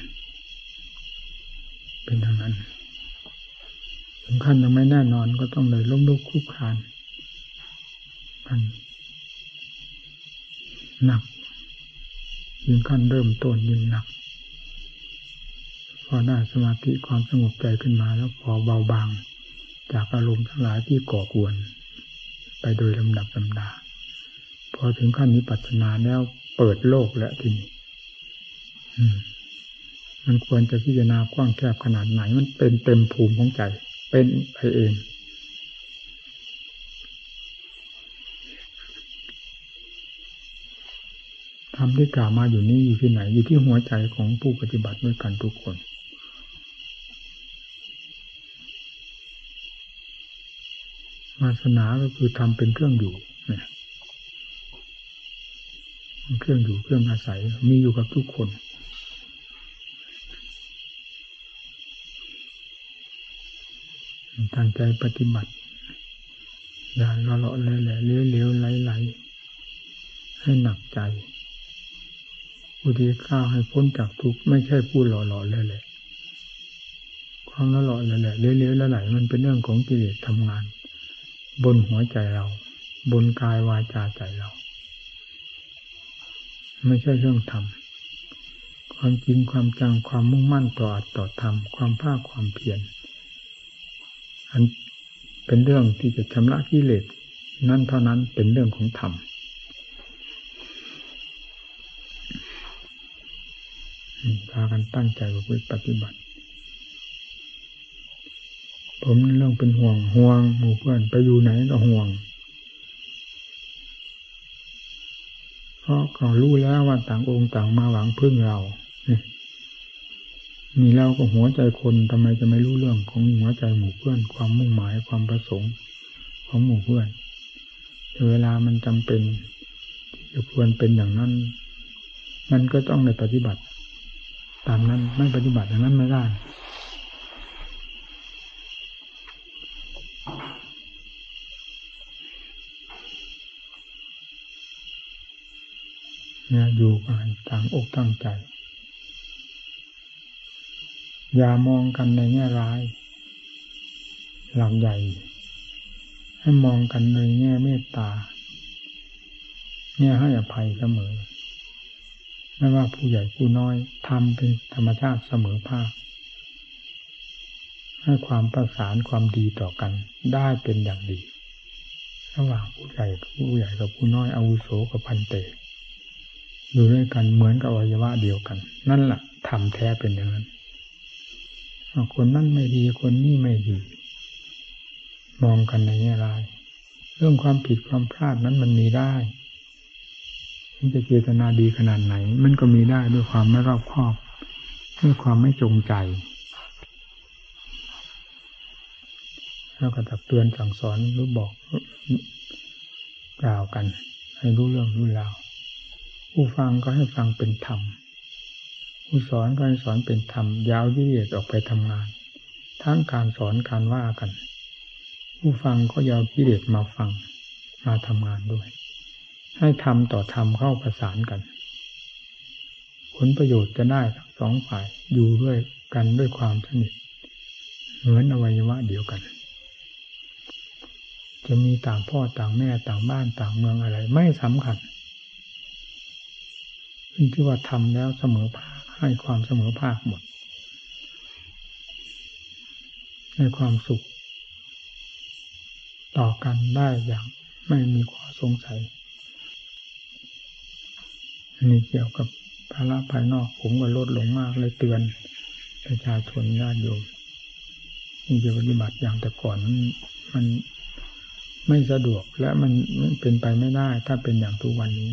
เป็นทางนั้นถึงขั้นยังไม่แน่นอนก็ต้องเลยล้มลุกคุกคานกันหนักยิ่งขั้นเริ่มต้นยิ่งหนัก พอได้สมาธิความสงบใจขึ้นมาแล้วพอเบาบางจากอารมณ์ทั้งหลายที่ก่อกวน ไปโดยลำดับลำดา พอถึงขั้นนี้ปัจจนาแล้วเปิดโลกแล้วทีนี้มั มันควรจะพิจารณากว้างแคบขนาดไหน มันเป็นเต็มภูมิของใจ เป็นไปเองธรรมที่กล่าวมาอยู่นี้อยู่ที่ไหน อยู่ที่หัวใจของผู้ปฏิบัติด้วยกันทุกคนวาสนาก็คือทำเป็นเครื่องอยู่เนี่ยเครื่องอยู่เครื่องอาศัยมีอยู่กับทุกคน ตั้งใจปฏิบัติ อย่าละเลาะแหละเลี้ยวเลี้ยวไหลไหลให้หนักใจผู้ที่ก้าวให้พ้นจากทุกข์ไม่ใช่ผู้หล่อหล่อเลยเลยความละหล่อเลยแหละเลี้ยวๆแล้วไหลมันเป็นเรื่องของกิเลสทำงาน บนหัวใจเรา บนกายวาจาใจเรา ไม่ใช่เรื่องธรรมความจริงความจังความมุ่งมั่นต่ออัตต่อธรรมความภาคความเพียร อันเป็นเรื่องที่จะชำระกิเลสนั่นเท่านั้นเป็นเรื่องของธรรมพากันตั้งใจปฏิบัติ ผมเรื่องเป็นห่วงห่วงหมู่เพื่อนไปอยู่ไหนก็ห่วง เพราะเขารู้แล้วว่าต่างองค์ต่างมาหวังพึ่งเรา นี่เราก็หัวใจคนทำไมจะไม่รู้เรื่องของหัวใจหมู่เพื่อน ความมุ่งหมายความประสงค์ ของหมู่เพื่อนเวลามันจำเป็นจะควรเป็นอย่างนั้น มันก็ต้องในปฏิบัติ ตามนั้นไม่ปฏิบัติอย่างนั้นไม่ได้เนี่ยอยู่กันต่างอกตั้งใจ อย่ามองกันในแง่ร้าย หลักใหญ่ ให้มองกันในแง่เมตตาแง่ให้อภัยเสมอ ไม่ว่าผู้ใหญ่ผู้น้อยทำเป็นธรรมชาติเสมอภาค ให้ความประสานความดีต่อกันได้เป็นอย่างดี ระหว่างผู้ใหญ่ผู้ใหญ่กับผู้น้อยอาวุโสกับพันเตอยู่ด้วยกันเหมือนกับอวัยวะเดียวกัน นั่นแหละทำแท้เป็นอย่างนั้น คนนั่นไม่ดีคนนี้ไม่ดี มองกันในแง่ร้าย เรื่องความผิดความพลาดนั้นมันมีได้มันจะเจตนาดีขนาดไหน มันก็มีได้ด้วยความไม่รอบคอบ ด้วยความไม่จงใจแล้วก็ตักเตือนสั่งสอนหรือบอกกล่าวกัน ให้รู้เรื่องรู้ราวผู้ฟังก็ให้ฟังเป็นธรรม ผู้สอนก็ให้สอนเป็นธรรมยาวยืดออกไปทำงาน ทั้งการสอนการว่ากัน ผู้ฟังก็ยาวพิเดมาฟังมาทำงานด้วย ให้ทำต่อทำเข้าประสานกัน ผลประโยชน์จะได้ทั้งสองฝ่ายอยู่ด้วยกันด้วยความสนิทเหมือนอวัยวะเดียวกัน จะมีต่างพ่อต่างแม่ต่างบ้านต่างเมืองอะไร ไม่สำคัญที่ว่าทำแล้วเสมอภาค ให้ความเสมอภาคหมด ให้ความสุข ต่อกันได้อย่างไม่มีข้อสงสัยอันนี้เกี่ยวกับภาระภายนอกผมก็ลดลงมากเลยเตือนประชาชนญาติโยมที่จะปฏิบัติอย่างแต่ก่อนมันไม่สะดวกและมันเป็นไปไม่ได้ ถ้าเป็นอย่างทุกวันนี้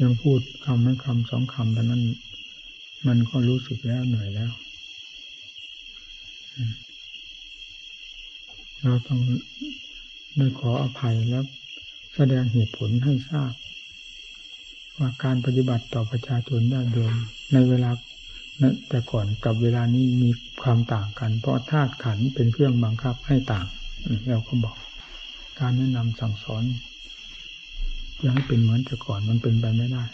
ยังพูดคำไม่คำสองคำแต่นั้น มันก็รู้สึกแล้วเหนื่อยแล้วเราต้องได้ขออภัยแล้วแสดงเหตุผลให้ทราบ ว่าการปฏิบัติต่อประชาชนญาติโยมในเวลาแต่ก่อนกับเวลานี้มีความต่างกัน เพราะธาตุขันเป็นเครื่องบังคับให้ต่างเราก็บอก การแนะนำสั่งสอน จะให้เป็นเหมือนแต่ก่อนมันเป็นไปไม่ได้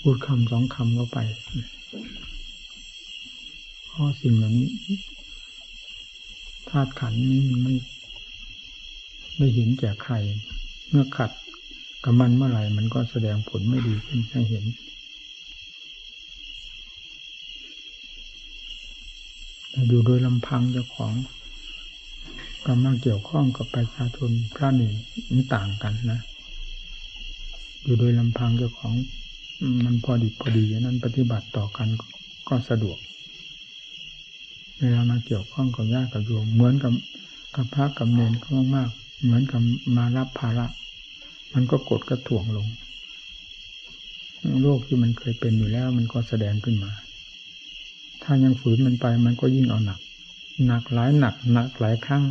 พูดคำสองคำก็ไปเพราะสิ่งเหล่านี้ธาตุขันนี้มันไม่ไม่เห็นแก่ใคร เมื่อขัดกับมันเมื่อไหร่มันก็แสดงผลไม่ดีขึ้นให้เห็นอยู่โดยลำพังเจ้าของ กำลังเกี่ยวข้องกับประชาชนพระหนึ่งนต่างกันนะ อยู่โดยลำพังเจ้าของมันพอดีพอดีนั้นปฏิบัติต่อกันก็สะดวกเวลามาเกี่ยวข้องกับญาติกับโยมเหมือนกับกับพระกับเนรก็มากเหมือนกับมารับภาระ มันก็กดกระถ่วงลง โรคที่มันเคยเป็นอยู่แล้ว มันก็แสดงขึ้นมา ถ้ายังฝืนมันไปมันก็ยิ่งเอาหนัก หนักหลายหนักหนักหลายครั้ง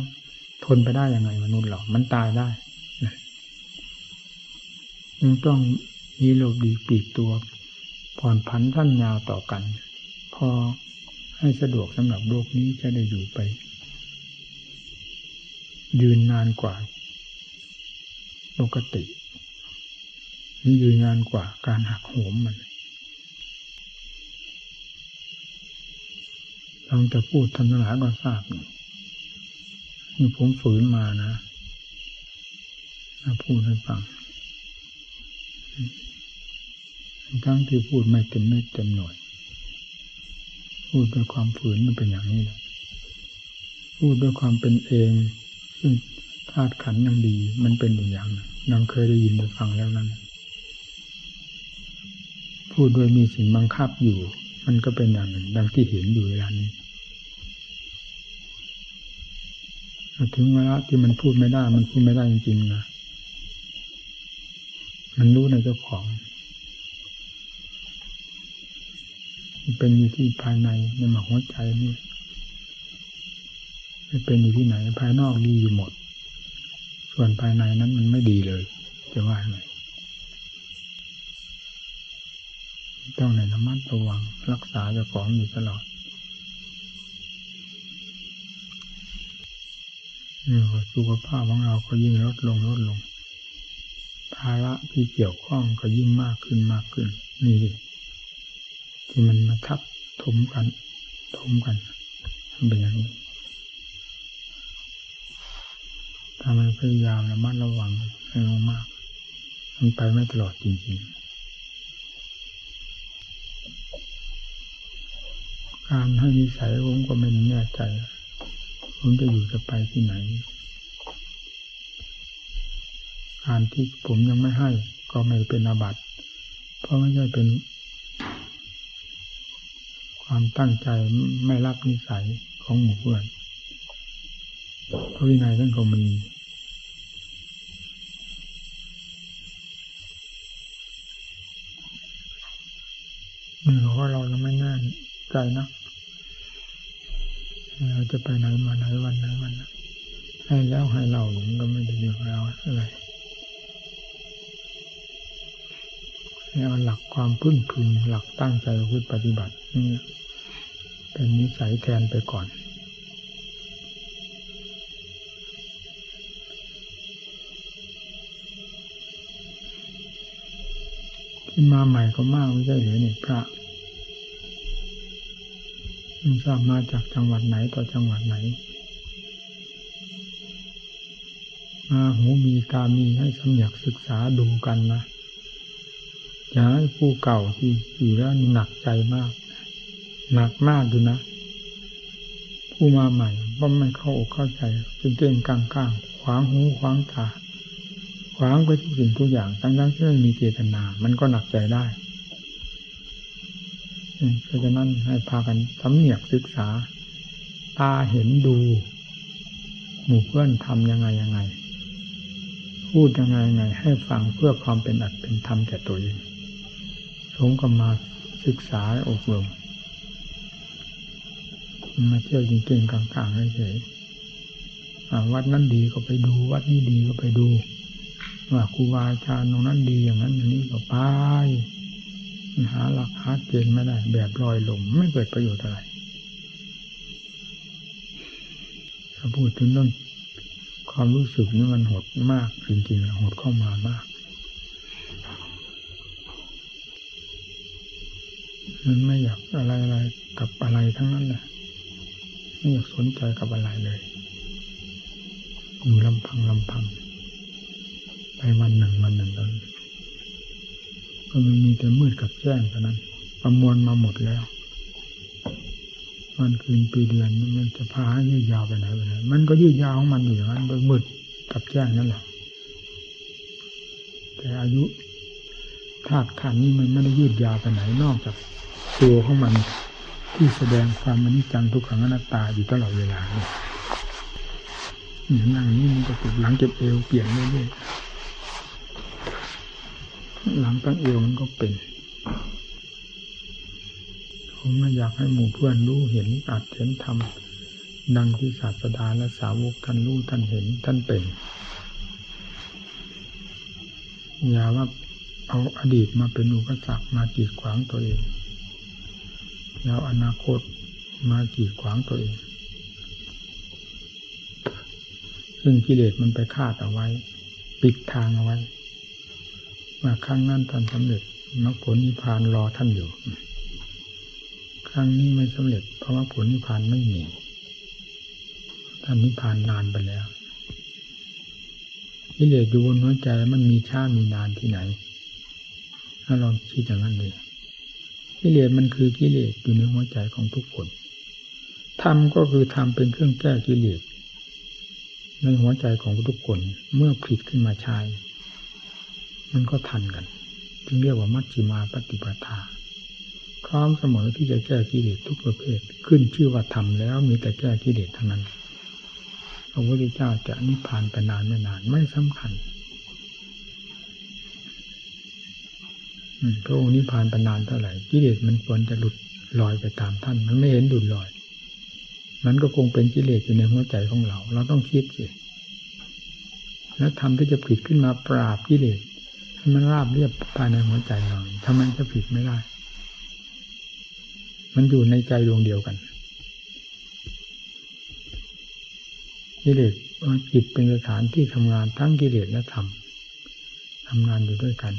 ทนไปได้ยังไงมนุษย์เรา มันตายได้ยังต้องมีโลกดีปีกตัว ผ่อนผันท่านยาวต่อกัน พอให้สะดวกสำหรับโลกนี้จะได้อยู่ไป ยืนนานกว่า ปกตินี่ยืนนานกว่าการหักโหมมันลองจะพูดทันหลายก็ทราบนี่ ผมฝืนมานะพูดให้ฟังทั้งที่พูดไม่เต็มไม่เต็มหน่วย พูดด้วยความฝืนมันเป็นอย่างนี้แหละพูดด้วยความเป็นเอง ซึ่งธาตุขันยังดี มันเป็นอยู่อย่างนังเคยได้ยินได้ฟังแล้วนั้น พูดด้วยมีสิ่งบังคับอยู่ มันก็เป็นอย่างหนึ่ง ดังที่เห็นอยู่เวลานี้ ถึงเวลาที่มันพูดไม่ได้ มันพูดไม่ได้จริงๆนะมันรู้ในเจ้าของ มันเป็นอยู่ที่ภายในในหมหัวใจนี่ไม่เป็นอยู่ที่ไหน ภายนอกดีอยู่หมด ส่วนภายในนั้นมันไม่ดีเลย จะว่าไงต้องในระมัดระวังรักษาเจ้าของอยู่ตลอด สุขภาพของเราก็ยิ่งลดลงลดลง ภาระที่เกี่ยวข้องก็ยิ่งมากขึ้นมากขึ้น นี่ที่มันมาทับถมกันถมกันเป็นอย่างนี้ถ้ามันพยายามระมัดระวังให้มากมันไปไม่ตลอดจริง ๆ การให้นิสัยผมก็ไม่แน่ใจ ผมจะอยู่จะไปที่ไหน การที่ผมยังไม่ให้ ก็ไม่เป็นอาบัติ เพราะไม่ใช่เป็น ความตั้งใจไม่รับนิสัยของหมู่เพื่อนพระวินัยท่านก็มีนี่อกว่าเรายังไม่แน่ใจนะ เราจะไปไหนมาไหนวันไหนวันนั้นให้แล้วให้เราผมก็ไม่ได้เรื่องแล้วอะไรให้เอาหลักความพื้นพึงหลักตั้งใจพุทธปฏิบัตินี่เป็นนิสัยแทนไปก่อน ที่มาใหม่ก็มากไม่ใช่หรือนี่พระ ไม่ทราบมาจากจังหวัดไหนต่อจังหวัดไหน มาหูมีตามีให้สำอยกศึกษาดูกันนะอย่าให้ผู้เก่าที่อยู่แล้วหนักใจมาก หนักมากดูนะ ผู้มาใหม่ก็ไม่เข้าอกเข้าใจเก่งๆกลางๆขวางหูขวางตาขวางไปทุกสิ่งทุกอย่างทั้งๆที่ไม่มีเจตนา มันก็หนักใจได้ เพราะฉะนั้นให้พากันสำเนียกศึกษา ตาเห็นดู หมู่เพื่อนทำยังไงยังไง พูดยังไงยังไง ให้ฟังเพื่อความเป็นอัตเป็นธรรมแก่ตัวเองสงก็มาศึกษาอบรมมาเที่ยวจริงๆกลางๆเฉยๆวัดนั้นดีก็ไปดู วัดนี้ดีก็ไปดู ว่าครูบาอาจารย์ตรงนั้นดีอย่างนั้นอันนี้ก็ไป หาหลักหาเกณฑ์ไม่ได้ แบบลอยลมไม่เกิดประโยชน์อะไรถ้าพูดถึงเรื่องความรู้สึกนี่มันหดมากจริงๆหดเข้ามามาก มันไม่อยากอะไรอะไรกับอะไรทั้งนั้นแหละไม่อยากสนใจกับอะไรเลยอยู่ลำพังลำพังไปวันหนึ่งวันหนึ่งตอนก็ มันมีแต่มืดกับแจ้งเท่านั้น ประมวลมาหมดแล้ววันคืนปีเดือนมันจะพาให้ยืดยาวไปไหนไปไหนมันก็ยืดยาวของมันอยู่อย่างนั้นโดยมืดกับแจ้งนั่นแหละแต่อายุธาตุขันนี้มันไม่ได้ยืดยาวไปไหนนอกจากตัวของมันที่แสดงความอนิจังทุกขังอนัตตาอยู่ตลอดเวลาเนี่ยนั่งนี้มันก็ติดหลังเจ็บเอวเปลี่ยนเรื่อยๆ หลังตั้งเอวมันก็เป็น ผมไม่อยากให้หมู่เพื่อนรู้เห็นอาจเห็นธรรมดังที่ศาสดาและสาวกท่านรู้ท่านเห็นท่านเป็น อย่าว่าเอาอดีตมาเป็นอุปสรรคมากีดขวางตัวเองแล้วอนาคตมากีดขวางตัวเอง ซึ่งกิเลสมันไปคาดเอาไว้ ปิดทางเอาไว้ ว่าครั้งนั้นท่านสำเร็จมรรคผลนิพพานรอท่านอยู่ ครั้งนี้ไม่สำเร็จ เพราะว่าผลนิพพานไม่มี ท่านนิพพานนานไปแล้วกิเลสอยู่บนหัวใจมันมีช้ามีนานที่ไหน ถ้าลองคิดอย่างนั้นเลยกิเลสมันคือกิเลสอยู่ในหัวใจของทุกคนธรรมก็คือธรรมเป็นเครื่องแก้กิเลสในหัวใจของทุกคนเมื่อผลิตขึ้นมาใช้ มันก็ทันกัน จึงเรียกว่ามัชฌิมาปฏิปทา พร้อมเสมอที่จะแก้กิเลสทุกประเภท ขึ้นชื่อว่าทำแล้วมีแต่แก้กิเลสทั้งนั้นพระพุทธเจ้าจะนิพพานไปนานไม่นานไม่สำคัญพระองค์นิพพานไปนานเท่าไหร่กิเลสมันควรจะหลุดลอยไปตามท่าน มันไม่เห็นหลุดลอย มันก็คงเป็นกิเลสอยู่ในหัวใจของเรา เราต้องคิดสิแล้วทำที่จะผิดขึ้นมาปราบกิเลส มันราบเรียบภายในหัวใจเราทำไมจะผิดไม่ได้ มันอยู่ในใจดวงเดียวกันกิเลสจิตเป็นสถานที่ทำงานทั้งกิเลสและธรรมทำงานอยู่ด้วยกัน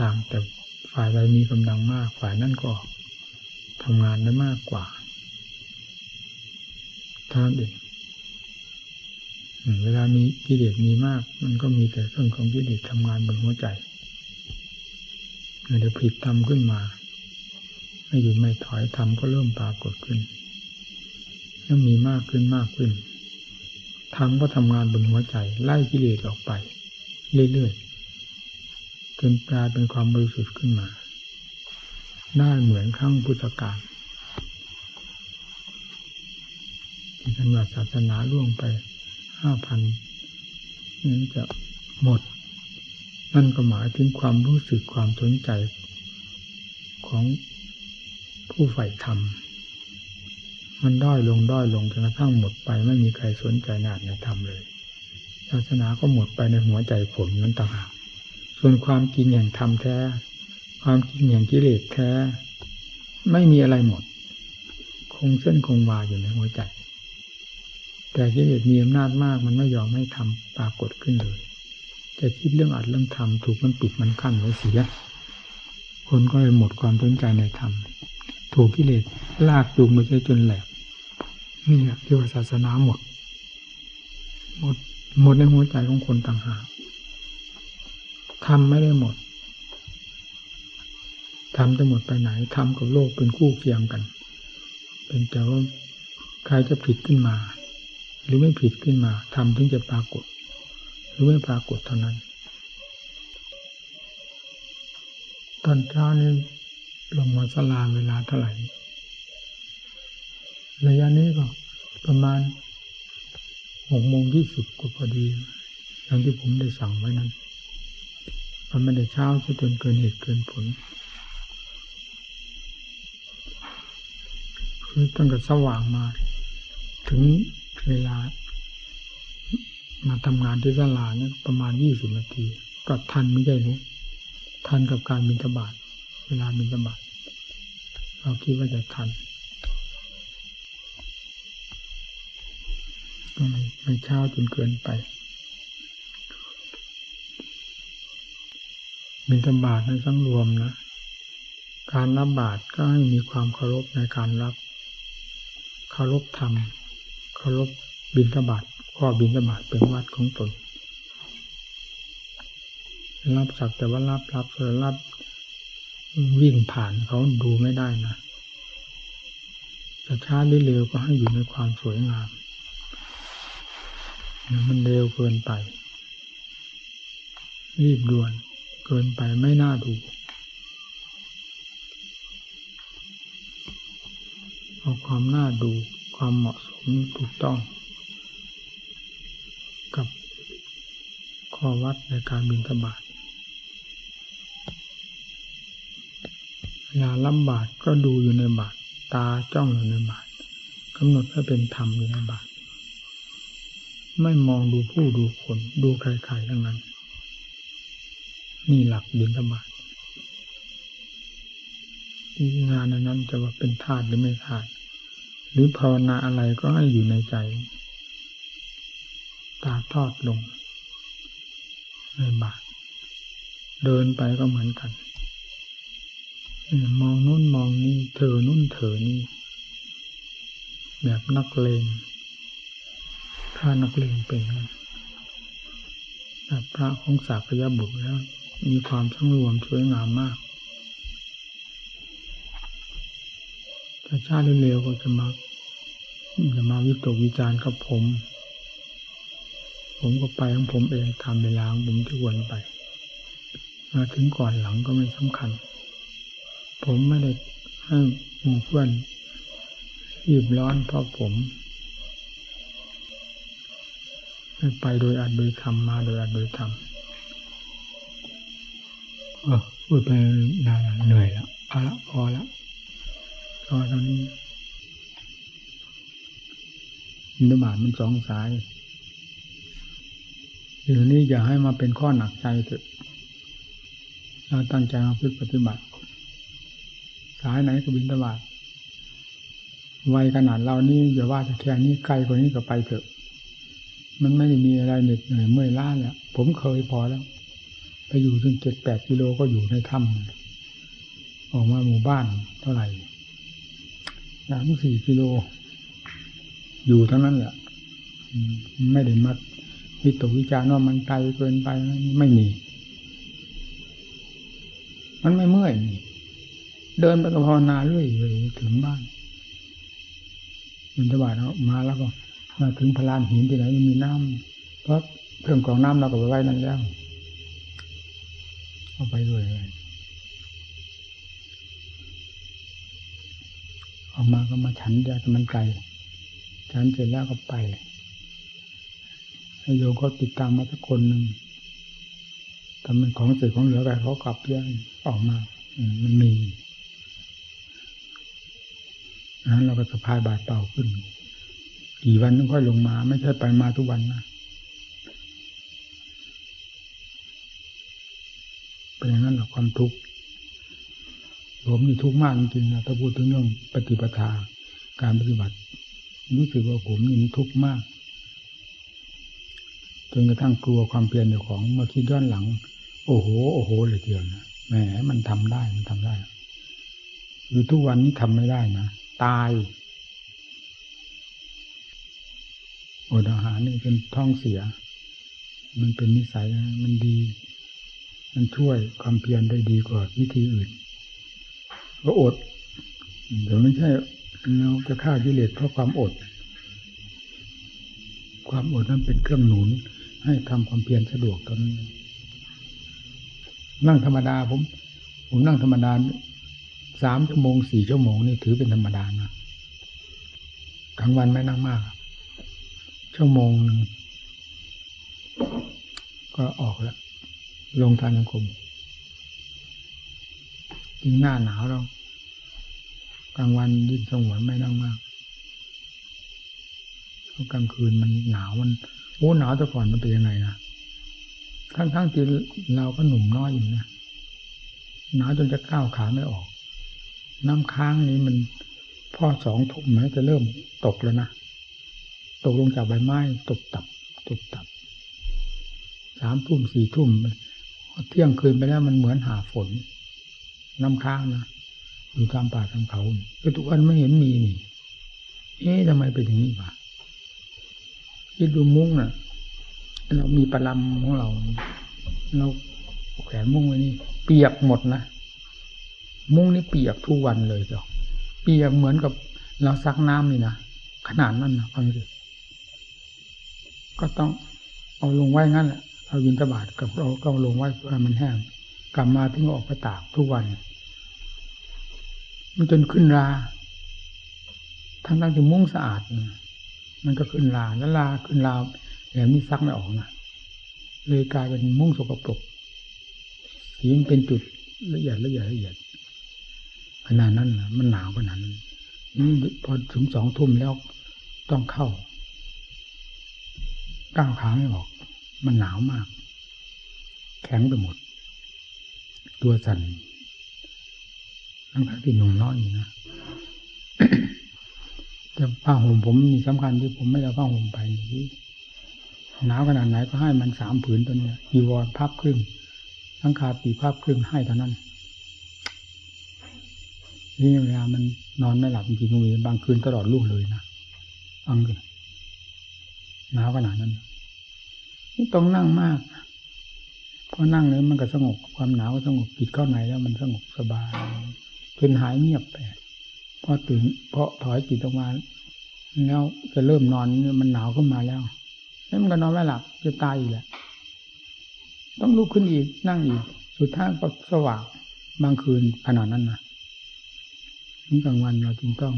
ต่างแต่ฝ่ายใดมีกำลังมากฝ่ายนั้นก็ทำงานได้มากกว่าท่านเอง เวลามีกิเลสมีมาก มันก็มีแต่เรื่องของกิเลสทำงานบนหัวใจเดี๋ยวผิดทำขึ้นมาไม่หยุดไม่ถอยทำก็เริ่มปรากฏขึ้นแล้วมีมากขึ้นมากขึ้นธรรมก็ทำงานบนหัวใจ ไล่กิเลสออกไป เรื่อยๆจนกลายเป็นความบริสุทธิ์ขึ้นมาได้เหมือนครั้งพุทธกาลที่ท่านว่าศาสนาล่วงไป ห้าพันนั้นจะหมด นั่นก็หมายถึงความรู้สึกความสนใจของผู้ใฝ่ธรรม มันด้อยลงด้อยลงจนกระทั่งหมดไปไม่มีใครสนใจนาในธรรมเลยศาสนาก็หมดไปในหัวใจผมนั้นต่างหากส่วนความจริงแห่งธรรมแท้ ความจริงแห่งกิเลสแท้ ไม่มีอะไรหมด คงเส้นคงวาอยู่ในหัวใจ แต่กิเลสมีอำนาจมาก มันไม่ยอมให้ทำปรากฏขึ้นเลยจะคิดเรื่องอัดเรื่องทำถูกมันปิดมันกั้นไว้เสียคนก็เลยหมดความสนใจในธรรมถูกกิเลสลากจูงไปจนแหลกนี่แหละที่ว่าศาสนาหมด หมดหมดในหัวใจของคนต่างหากธรรมไม่ได้หมดธรรมจะหมดไปไหนธรรมกับโลกเป็นคู่เคียงกัน เป็นแต่ว่าใครจะผิดขึ้นมา หรือไม่ผิดขึ้นมาธรรมถึงจะปรากฏ หรือไม่ปรากฏเท่านั้น ตอนเช้านี้ลงมาสลาเวลาเท่าไหร่ระยะนี้ก็ประมาณหกโมงยี่สิบก็พอดีอย่างที่ผมได้สั่งไว้นั้นมันไม่ได้เช้าจนเกินเหตุเกินผลคือตั้งแต่สว่างมา ถึง เวลา มาทำงานที่สลาเนี่ยประมาณยี่สิบนาทีก็ทันไม่ใช่หรือทันกับการบินทบาทเวลาบินทบาทเราคิดว่าจะทันไม่เช้าจนเกินไปบินทบาทนั้นสังรวมนะ การรับบาตรก็ให้มีความเคารพในการรับ เคารพธรรม เคารพบินทบาทข้อบินทบาทเป็นวัดของตน รับสักแต่ว่ารับรับเอรับวิ่งผ่านเขาดูไม่ได้นะจะช้าหรือเร็วก็ให้อยู่ในความสวยงาม มันเร็วเกินไป รีบด่วนเกินไปไม่น่าดูเอาความน่าดู ความเหมาะสมถูกต้อง กับข้อวัดในการบินทบาทเวลาลำบากก็ดูอยู่ในบาทตาจ้องอยู่ในบาทกำหนดให้เป็นธรรมอยู่ในบาทไม่มองดูผู้ดูคนดูใครๆทั้งนั้น นี่หลักบินธบาตงานนั้นจะว่าเป็นธาตุหรือไม่ธาตุ หรือภาวนาอะไรก็ให้อยู่ในใจ ตาทอดลงในบาทเดินไปก็เหมือนกัน มองนู่นมองนี่เธอนู่นเธอนี่ แบบนักเลงถ้านักเลงเป็นแบบพระของสากยบุตรแล้ว มีความทั้งรวมสวยงามมาก ถ้าชาติเร็วก็จะมาจะมาวิตกวิจารณ์กับผม ผมก็ไปของผมเองทำเวลาของผมที่วนไป มาถึงก่อนหลังก็ไม่สำคัญ ผมไม่ได้ให้หมู่เพื่อนรีบร้อนเพราะผมไปโดยอัดโดยทำมาโดยอัดโดยทำเออพูดไปนานเหนื่อยแล้วเอาละพอแล้ว พอตอนนี้อินบาทมันสองสายเดี๋ยวนี้อย่าให้มาเป็นข้อหนักใจเถอะเราตั้งใจมาพึ่งปฏิบัติ สายไหนก็บินตบาดวัยขนาดเรานี่อย่าว่าจะแค่นี้ไกลกว่านี้ก็ไปเถอะ มันไม่ได้มีอะไรเหน็ดเหนื่อยเมื่อยล้าแล้วผมเคยพอแล้ว ไปอยู่ถึงเจ็ดแปดกิโลก็อยู่ในถ้ำออกมาหมู่บ้านเท่าไหร่ สามสี่กิโล อยู่ทั้งนั้นแหละไม่ได้มาวิตกวิจารณ์ว่ามันไกลเกินไปไม่มี มันไม่เมื่อยนี่เดินไปกับภาวนาเรื่อยเลยถึงบ้านบินทบาทมาแล้วก็มาถึงพลานหินที่ไหนมันมีน้ำเพราะเครื่องกรองน้ำเราก็ไปไว้นั่นแล้วเอาไปด้วยเลย ออกมาก็มาฉันยาแต่มันไกลฉันเสร็จแล้วก็ไปโยมก็ติดตามมาสักคนหนึ่งทำเป็นของเสียของเหลือไปเขากลับเรื่องออกมาอืมันมีนั้นเราก็สะพายบาดเปล่าขึ้น กี่วันนึงค่อยลงมา ไม่ใช่ไปมาทุกวันนะเป็นอย่างนั้นหรอกความทุกข์ ผมนี่ทุกข์มากจริงๆนะถ้าพูดถึงเรื่องปฏิปทาการปฏิบัติ รู้สึกว่าผมนี่มันทุกข์มากจนกระทั่งกลัวความเปลี่ยนของเมื่อคิดย้อนหลัง โอ้โห โอ้โหเลยเดียวนะแหมมันทำได้มันทำได้อยู่ทุกวันนี้ทำไม่ได้นะตายอดอาหารนี่เป็นท้องเสีย มันเป็นนิสัยมันดี มันช่วยความเพียรได้ดีกว่าวิธีอื่น ก็อดเดี๋ยวไม่ใช่เราจะฆ่ากิเลสเพราะความอด ความอดนั้นเป็นเครื่องหนุน ให้ทำความเพียรสะดวกตอนนั้นนั่งธรรมดาผม ผมนั่งธรรมดาสามชั่วโมงสี่ชั่วโมงนี่ถือเป็นธรรมดานะกลางวันไม่นั่งมาก ชั่วโมงหนึ่งก็ออกแล้ว ลงทานยังคม ยิ่งหน้าหนาวเรากลางวันยิ่งสงวนไม่นั่งมากเพราะกลางคืนมันหนาวมันโอ้หนาวแต่ก่อนมันเป็นยังไงนะทั้งๆที่เราก็หนุ่มน้อยอยู่นะหนาวจนจะก้าวขาไม่ออก น้ำค้างนี้มันพ่อสองทุ่มนะจะเริ่มตกแล้วนะตกลงจากใบไม้ตกตับตกตับสามทุ่มสี่ทุ่มเที่ยงคืนไปแล้วมันเหมือนหาฝน น้ำค้างนะอยู่ตามป่าตามเขาแต่ทุกวันไม่เห็นมีนี่ เอ๊ะทำไมเป็นอย่างนี้วะคิดดูมุ้งนะ่ะ เรามีประลำของเรา เราแขวนมุ้งไว้นี่ เปียกหมดนะมุ้งนี่เปียกทุกวันเลยจ้ะเปียกเหมือนกับเราซักน้ำนี่นะขนาดนั้นนะฟังสิก็ต้องเอาลงไว้งั้นแหละเอาวินตบาทกับเราก็ลงไว้เพื่อมันแห้งกลับมาถึงออกไปตากทุกวันมัน จนขึ้นราทั้งทั้งที่มุ้งสะอาดมันก็ขึ้นราแล้วราขึ้นราแหลมนี่ซักไม่ออกนะเลยกลายเป็นมุ้งสกปรกสีมันเป็นจุดละเอียดละเอียดละเอียดขนาดนั้นนะมันหนาวขนาดนั้นนี่พอถึงสองทุ่มแล้วต้องเข้าก้าวขาไม่ออก มันหนาวมาก แข็งไปหมด ตัวสั่น ทั้งที่หนุ่มน้อยอยู่นะแต่ผ้าห่มผมมีสำคัญที่ผมไม่เอาผ้าห่มไปนี่หนาวขนาดไหนก็ให้มันสามผืนตัวเนี้ยอีวอร์พับครึ่งทั้งคาปีพับครึ่งให้เท่านั้นนี่เวลามันนอนไม่หลับจริงๆมีบางคืนตลอดลูกเลยนะฟังเลยหนาวขนาดนั้น นี่ต้องนั่งมากพอนั่งเลยมันก็สงบความหนาวก็สงบปิดเข้าในแล้วมันสงบสบาย จนหายเงียบไปพอตื่นเพราะถอยจิตออกมาแล้วจะเริ่มนอนมันหนาวขึ้นมาแล้วนี่มันก็นอนไม่หลับจะตายอีกแหละต้องลุกขึ้นอีกนั่งอีก สุดท้ายก็สว่างบางคืนขนาดนั้นนะนี่กลางวันเราจึงต้อง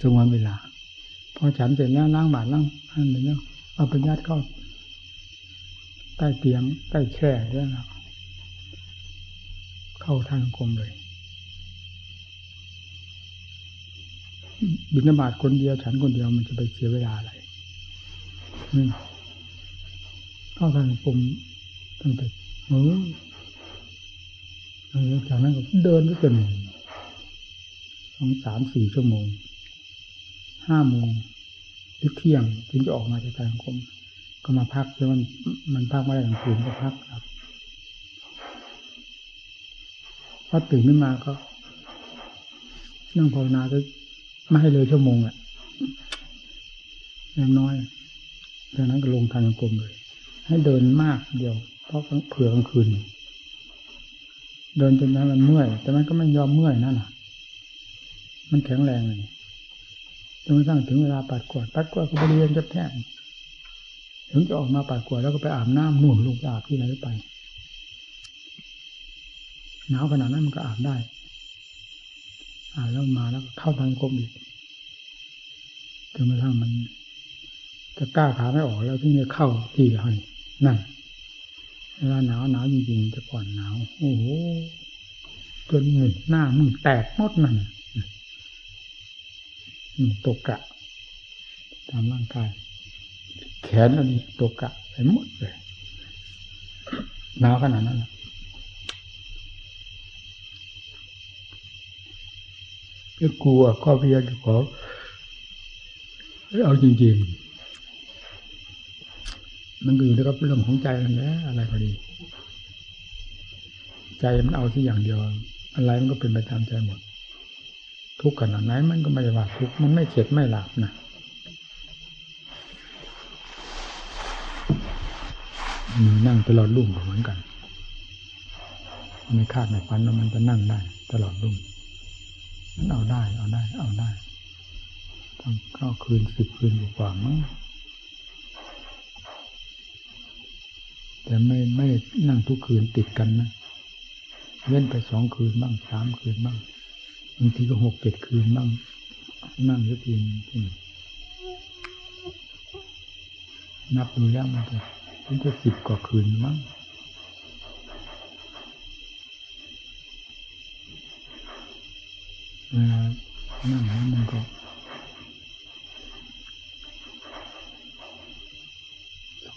สงวันเวลา พอฉันเสร็จแล้วล้างบาตรล้างอันนี้เอาไปยัดเข้าใต้เตียงใต้แคร่แล้วเข้าทางกรมเลย บิณฑบาตคนเดียว ฉันคนเดียวมันจะไปเสียเวลาอะไรเข้าทางกรมตั้งแต่เออจากนั้นก็เดินไปจนสองสามสี่ชั่วโมง ห้าโมงหรือเที่ยงถึงจะออกมาจากการคม ก็มาพักแล้วมันมันพักไม่ได้กลางคืนก็พักครับพอตื่นขึ้นมาก็นั่งภาวนาก็ ไม่ให้เลยชั่วโมงอะอย่างน้อยจากนั้นก็ลงทางกลมเลย ให้เดินมากเดียว เพราะเผื่อกลางคืน เดินจนนั้นมันเมื่อย แต่มันก็ไม่ยอมเมื่อยนั่นแหละมันแข็งแรงเลยจนกระทั่งถึงเวลาปัดกวาดปัดกวาดก็บริเวณจะแท่งถึงจะออกมาปัดกวาดแล้วก็ไปอาบน้ำนุ่นลงอาบที่ไหนไปหนาวขนาดนั้นมันก็อาบได้ อาแล้วมาแล้วเข้าทางกลมอีกจนกระทั่งมัน จะกล้าขาไม่ออกแล้วถึงจะเข้าที่เขานี่นั่นเวลาหนาวหนาวจริงๆจะก่อนหนาวโอ้โหจนมือหน้ามือแตกหมดนั่นนี่ตกกะ ตามร่างกาย แขนอันนี้ตกกะไปหมดเลยหนาวขนาดนั้น ก็กลัวก็พยายามขอเอาจริงๆ มันก็อยู่ด้วยกับเรื่องของใจนั่นแหละอะไรก็ดี ใจมันเอาที่อย่างเดียว อะไรมันก็เป็นไปตามใจหมด ทุกขนาดไหนมันก็ไม่ได้ว่าทุกมันไม่เข็ดไม่หลับนะมีนั่งตลอดรุ่งเหมือนกัน ไม่คาดไม่ฝันว่ามันจะนั่งได้ ตลอดรุ่ง มันเอาได้ เอาได้ เอาได้ตั้งเก้าคืนสิบคืนกว่ามั้งแต่ไม่ไม่นั่งทุกคืนติดกันนะเว้นไปสองคืนบ้างสามคืนบ้างบางทีก็หกเจ็ดคืนบ้าง นั่งสักทีนับดูแล้วมันจะมันจะสิบกว่าคืนมั้ง นั่งแล้วมันก็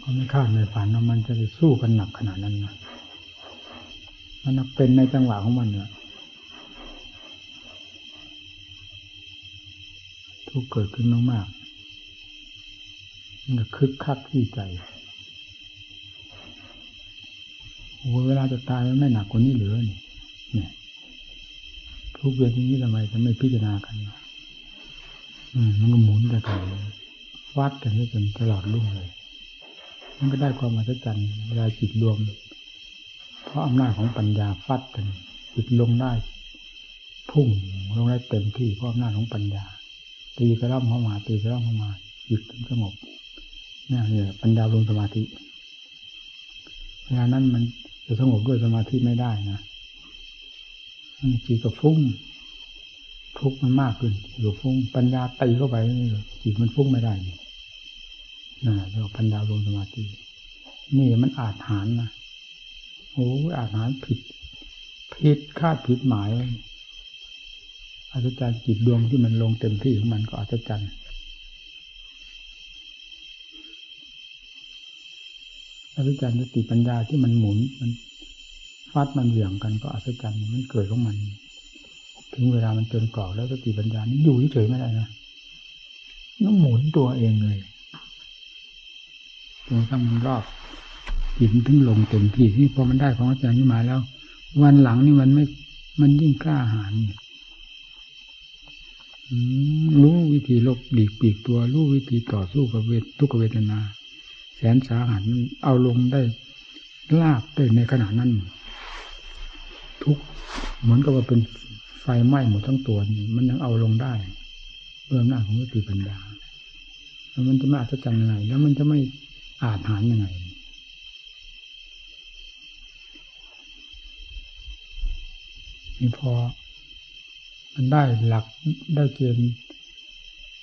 ก็ไม่คาดไม่ฝันว่ามันจะไปสู้กันหนักขนาดนั้นนะมันเป็นในจังหวะของมันเนี่ยทุกเกิดขึ้นมากๆมันก็คึกคักที่ใจโอ้เวลาจะตายมันไม่หนักกว่านี้เหลือนี่เนี่ย ทุกเวทีนี้ทำไมจะไม่พิจารณากันมันก็หมุนแต่กันวัดกันให้จนตลอดรุ่งเลย มันก็ได้ความมหัศจรรย์เวลาจิตรวม เพราะอำนาจของปัญญาฟัดกันจิตลงได้พุ่งลงได้เต็มที่เพราะอำนาจของปัญญา ตีกระล่ำเข้ามา ตีกระล่ำเข้ามาหยุดสงบนี่เนี่ยปัญญาลงสมาธิเวลานั้นมันจะสงบด้วยสมาธิไม่ได้นะ จิตก็ฟุ้งทุกข์มันมากขึ้นจิตก็ฟุ้งปัญญาตีเข้าไปจิตมันฟุ้งไม่ได้นะเรียกปัญญาลงสมาธินี่มันอาจหารนะโอ้อาจหารผิด ผิดคาดผิดหมายอาจารย์จิตดวงที่มันลงเต็มที่ของมันก็อาจารย์อาจารย์สติปัญญาที่มันหมุนมัน ฟัดมันเหวี่ยงกันก็อัศจรรย์มันเกิดของมัน ถึงเวลามันจนกรอบแล้วสติปัญญานี่อยู่เฉยไม่ได้นะต้องหมุนตัวเองเลยจนทั้งมันรอบจิตถึงลงเต็มที่ที่พอมันได้ของอาจารย์นี่มาแล้ว วันหลังนี่มันไม่ มันยิ่งกล้าหาญรู้วิธีลบหลีกปีกตัว รู้วิธีต่อสู้กับเวททุกเวทนา แสนสาหัสเอาลงได้ลาบได้ในขณะนั้น ทุกเหมือนกับว่าเป็นไฟไหม้หมดทั้งตัวนี่มันยังเอาลงได้เบื้องหน้าของสติปัญญาแล้วมันจะไม่อัศจรรย์ยังไง แล้วมันจะไม่อาจหารยังไงนี่พอ มันได้หลักได้เกณฑ์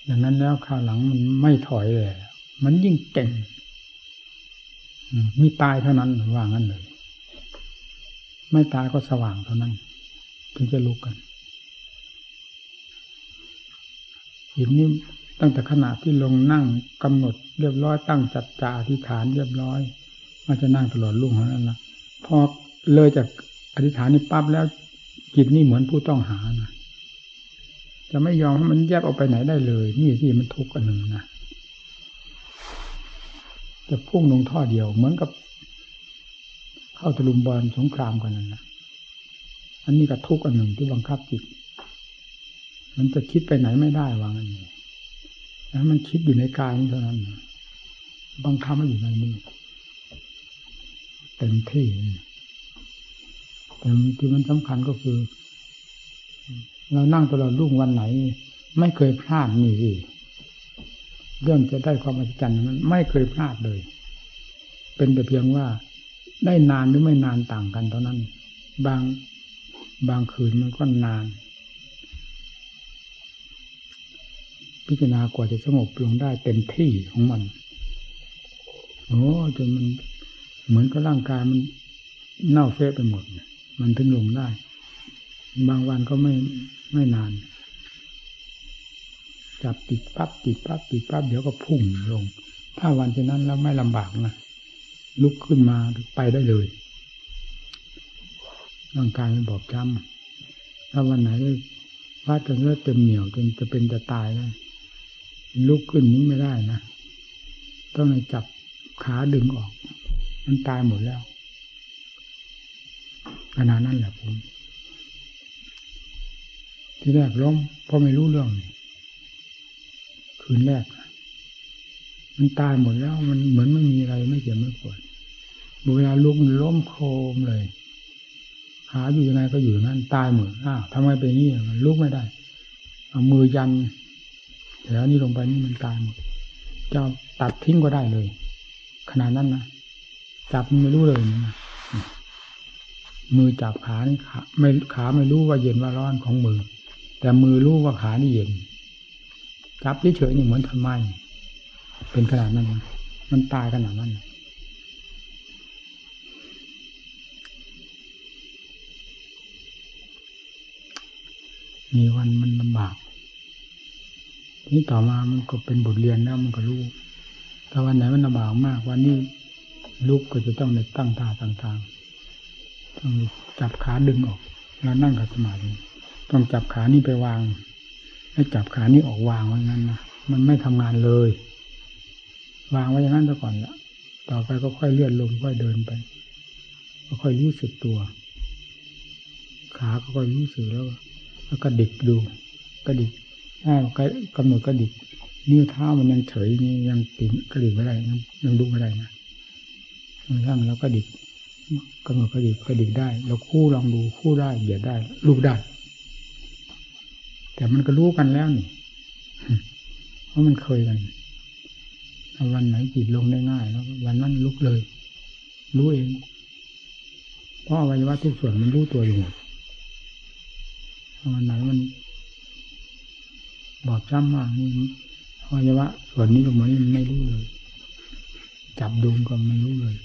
อย่างนั้นแล้วคราวหลังมันไม่ถอยเลย มันยิ่งเก่ง มีตายเท่านั้นว่างั้นเลย ไม่ตายก็สว่างเท่านั้น ถึงจะลุกกันหินนี้ตั้งแต่ขณะที่ลงนั่งกำหนดเรียบร้อยตั้งจัดจ่าอธิษฐานเรียบร้อยว่าจะนั่งตลอดลุ่งเท่านั้นละพอเลยจากอธิษฐานนี้ปั๊บแล้วจิตนี่เหมือนผู้ต้องหานะจะไม่ยอมให้มันแยกออกไปไหนได้เลย นี่ที่มันทุกข์อันหนึ่งนะจะพุ่งลงท่อเดียว เหมือนกับ เข้าตะลุมบอลสงครามกันนั่นนะอันนี้ก็ทุกข์อันหนึ่งที่บังคับจิต มันจะคิดไปไหนไม่ได้วางอันนี้แล้วมันคิดอยู่ในกายนี้เท่านั้นบังคับมันอยู่ในนี้เต็มที่แต่ที่มันสำคัญก็คือ เรานั่งตลอดรุ่งวันไหน ไม่เคยพลาดนี่สิเรื่องจะได้ความอัศจรรย์นั้นไม่เคยพลาดเลย เป็นแต่เพียงว่า ได้นานหรือไม่นานต่างกันเท่านั้น บางบางคืนมันก็นาน พิจารณากว่าจะสงบลงได้เต็มที่ของมันโอ้จนมันเหมือนกับร่างกายมันเน่าเฟะไปหมด มันถึงลงได้ บางวันก็ไม่ไม่นาน จับติดปั๊บติดปั๊บติดปั๊บเดี๋ยวก็พุ่งลง ถ้าวันเช่นนั้นแล้วไม่ลำบากนะ ลุกขึ้นมาไปได้เลยร่างกายมันบอบช้ำถ้าวันไหนว่าจนเลือดเต็มเหนียวจนจะเป็นจะตายแล้วลุกขึ้นนี้ไม่ได้นะต้องในจับขาดึงออก มันตายหมดแล้วขนาดนั้นแหละผมที่แรกล้มเพราะไม่รู้เรื่องคืนแรกมันตายหมดแล้ว มันเหมือนไม่มีอะไรไม่เจ็บไม่ปวด เวลาลุกมันล้มโครมเลย หาอยู่ยังไงก็อยู่ยนั้นตายหมดอ้าวทำไมเป็นอย่างนี้มันลุกไม่ได้เอามือยันแถวนี้ลงไปนี่มันตายหมดจ้าตัดทิ้งก็ได้เลย ขนาดนั้นนะจับไม่รู้เลยนะมือจับขานี่ขาไม่ขาไม่รู้ว่าเย็นว่าร้อนของมือ แต่มือรู้ว่าขานี่เย็นจับเฉยๆนี่เหมือนทำไมเป็นขนาดนั้น มันตายขนาดนั้น มีวันมันลำบากนี่ต่อมามันก็เป็นบทเรียนแล้วมันก็รู้ถ้าวันไหนมันลำบากมาก วันนี้ลุกก็จะต้องในตั้งท่าต่างๆ ต้องจับขาดึงออก แล้วนั่งกับสมาธิต้องจับขานี้ไปวางให้จับขานี้ออกวางไว้งั้นนะมันไม่ทำงานเลย วางไว้อย่างนั้นซะก่อนละต่อไปก็ค่อยเลื่อนลงค่อยเดินไป ก็ค่อยรู้สึกตัว ขาก็ค่อยรู้สึกแล้ว แล้วก็ดิกดูกระดิกถ้ากำหนดกระดิกนิ้วเท้ามันยังเฉยนี่ยังติดกระดิกไม่ได้ยังดูไม่ได้นะมันร่างแล้วก็ดิกกำหนดกระดิกกระดิกได้เราคู่ลองดูคู่ได้เหยียดได้ลูกได้ แต่มันก็รู้กันแล้วนี่เพราะมันเคยกันวันไหนจิตลงได้ง่ายแล้ววันนั้นลุกเลย รู้เอง เพราะอวัยวะทุกส่วนมันรู้ตัวอยู่หมด วันไหนมัน บอบช้ำมากนี่อวัยวะส่วนนี้ตรงนี้มันไม่รู้เลย จับดูก็ไม่รู้เลย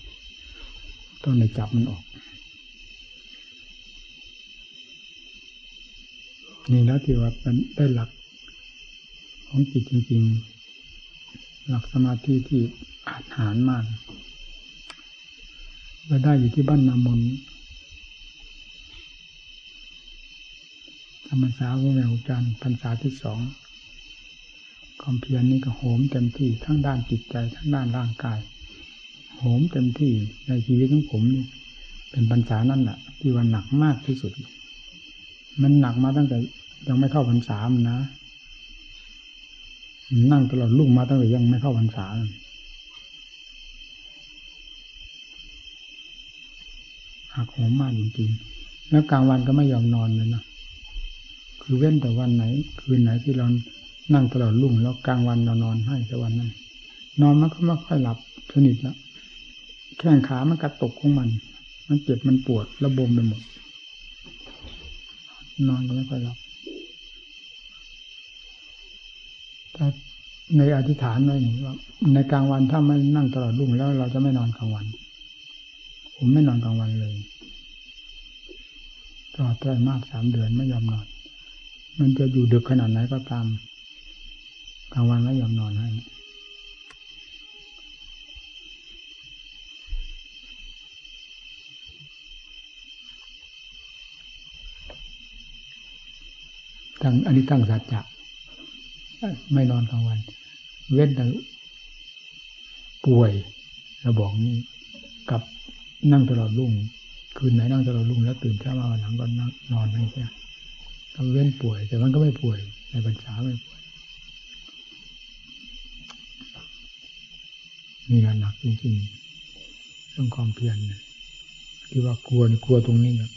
ต้องในจับมันออก นี่แล้วที่ว่ามันได้หลัก ของจิตจริง ๆ หลักสมาธิที่อาจหารมากเราได้อยู่ที่บ้านนามน ธรรมสาวแมวจันพรรษาที่สองความเพียรนี่ก็โหมเต็มที่ทั้งด้านจิตใจทั้งด้านร่างกาย โหมเต็มที่ในชีวิตของผมนี่เป็นพรรษานั่นแหละที่วันหนักมากที่สุด มันหนักมาตั้งแต่ยังไม่เข้าพรรษามันนะ นั่งตลอดลุ่งมาตั้งแต่ยังไม่เข้าพรรษาหักโหมมากจริงๆ แล้วกลางวันก็ไม่ยอมนอนเลยนะ คือเว้นแต่วันไหน คืนไหนที่เรานั่งตลอดรุ่งแล้วกลางวันเรานอนให้แต่วันนั้น นอนมันก็ไม่ค่อยหลับสนิทล้วแข้งขามันกระตกของมัน มันเจ็บมันปวดระบมไปหมด นอนก็ไม่ค่อยหลับแต่ในอธิษฐานไว้นี่ว่าในกลางวันถ้าไม่นั่งตลอดรุ่งแล้วเราจะไม่นอนกลางวัน ผมไม่นอนกลางวันเลยตลอดไตรมาสสามเดือนไม่ยอมนอน มันจะอยู่ดึกขนาดไหนก็ตามกลางวันไม่ยอมนอนให้ตั้งอันนี้ตั้งสัจจะไม่นอนกลางวัน เว้นแต่ป่วยเราบอกนี่กับนั่งตลอดรุ่ง คืนไหนนั่งตลอดรุ่งแล้วตื่นเช้ามาวันหลังก็นั่งนอนนั่ แค่เว้นป่วย แต่มันก็ไม่ป่วย ในปัญษาไม่ป่วยนี่แหละหนักจริงๆเรื่องความเพียรเนี่ยที่ว่ากลัวกลัวตรงนี้เนี่ย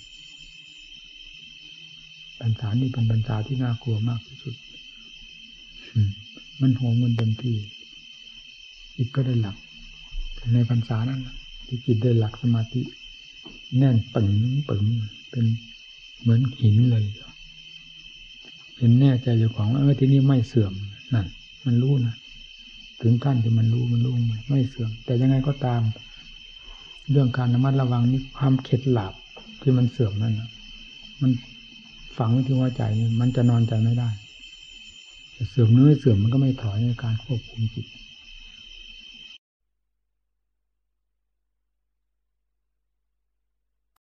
ปัญษานี่เป็นปัญษาที่น่ากลัวมากที่สุด มันโหมมันเต็มที่จิตก็ได้หลัก ในพรรษานั้นที่จิตได้หลักสมาธิ แน่นปึงปึงเป็นเหมือนหินเลย เป็นแน่ใจอยู่ของเออที่นี่ไม่เสื่อมนั่นมันรู้นะถึงขั้นที่มันรู้มันรู้ไม่เสื่อม แต่ยังไงก็ตาม เรื่องการระมัดระวังนี่ความเข็ดหลับที่มันเสื่อมนั่นนะมันฝังไว้ที่หัวใจนี่มันจะนอนใจไม่ได้จะเสื่อมเนื้อเสื่อมมันก็ไม่ถอยในการควบคุมจิต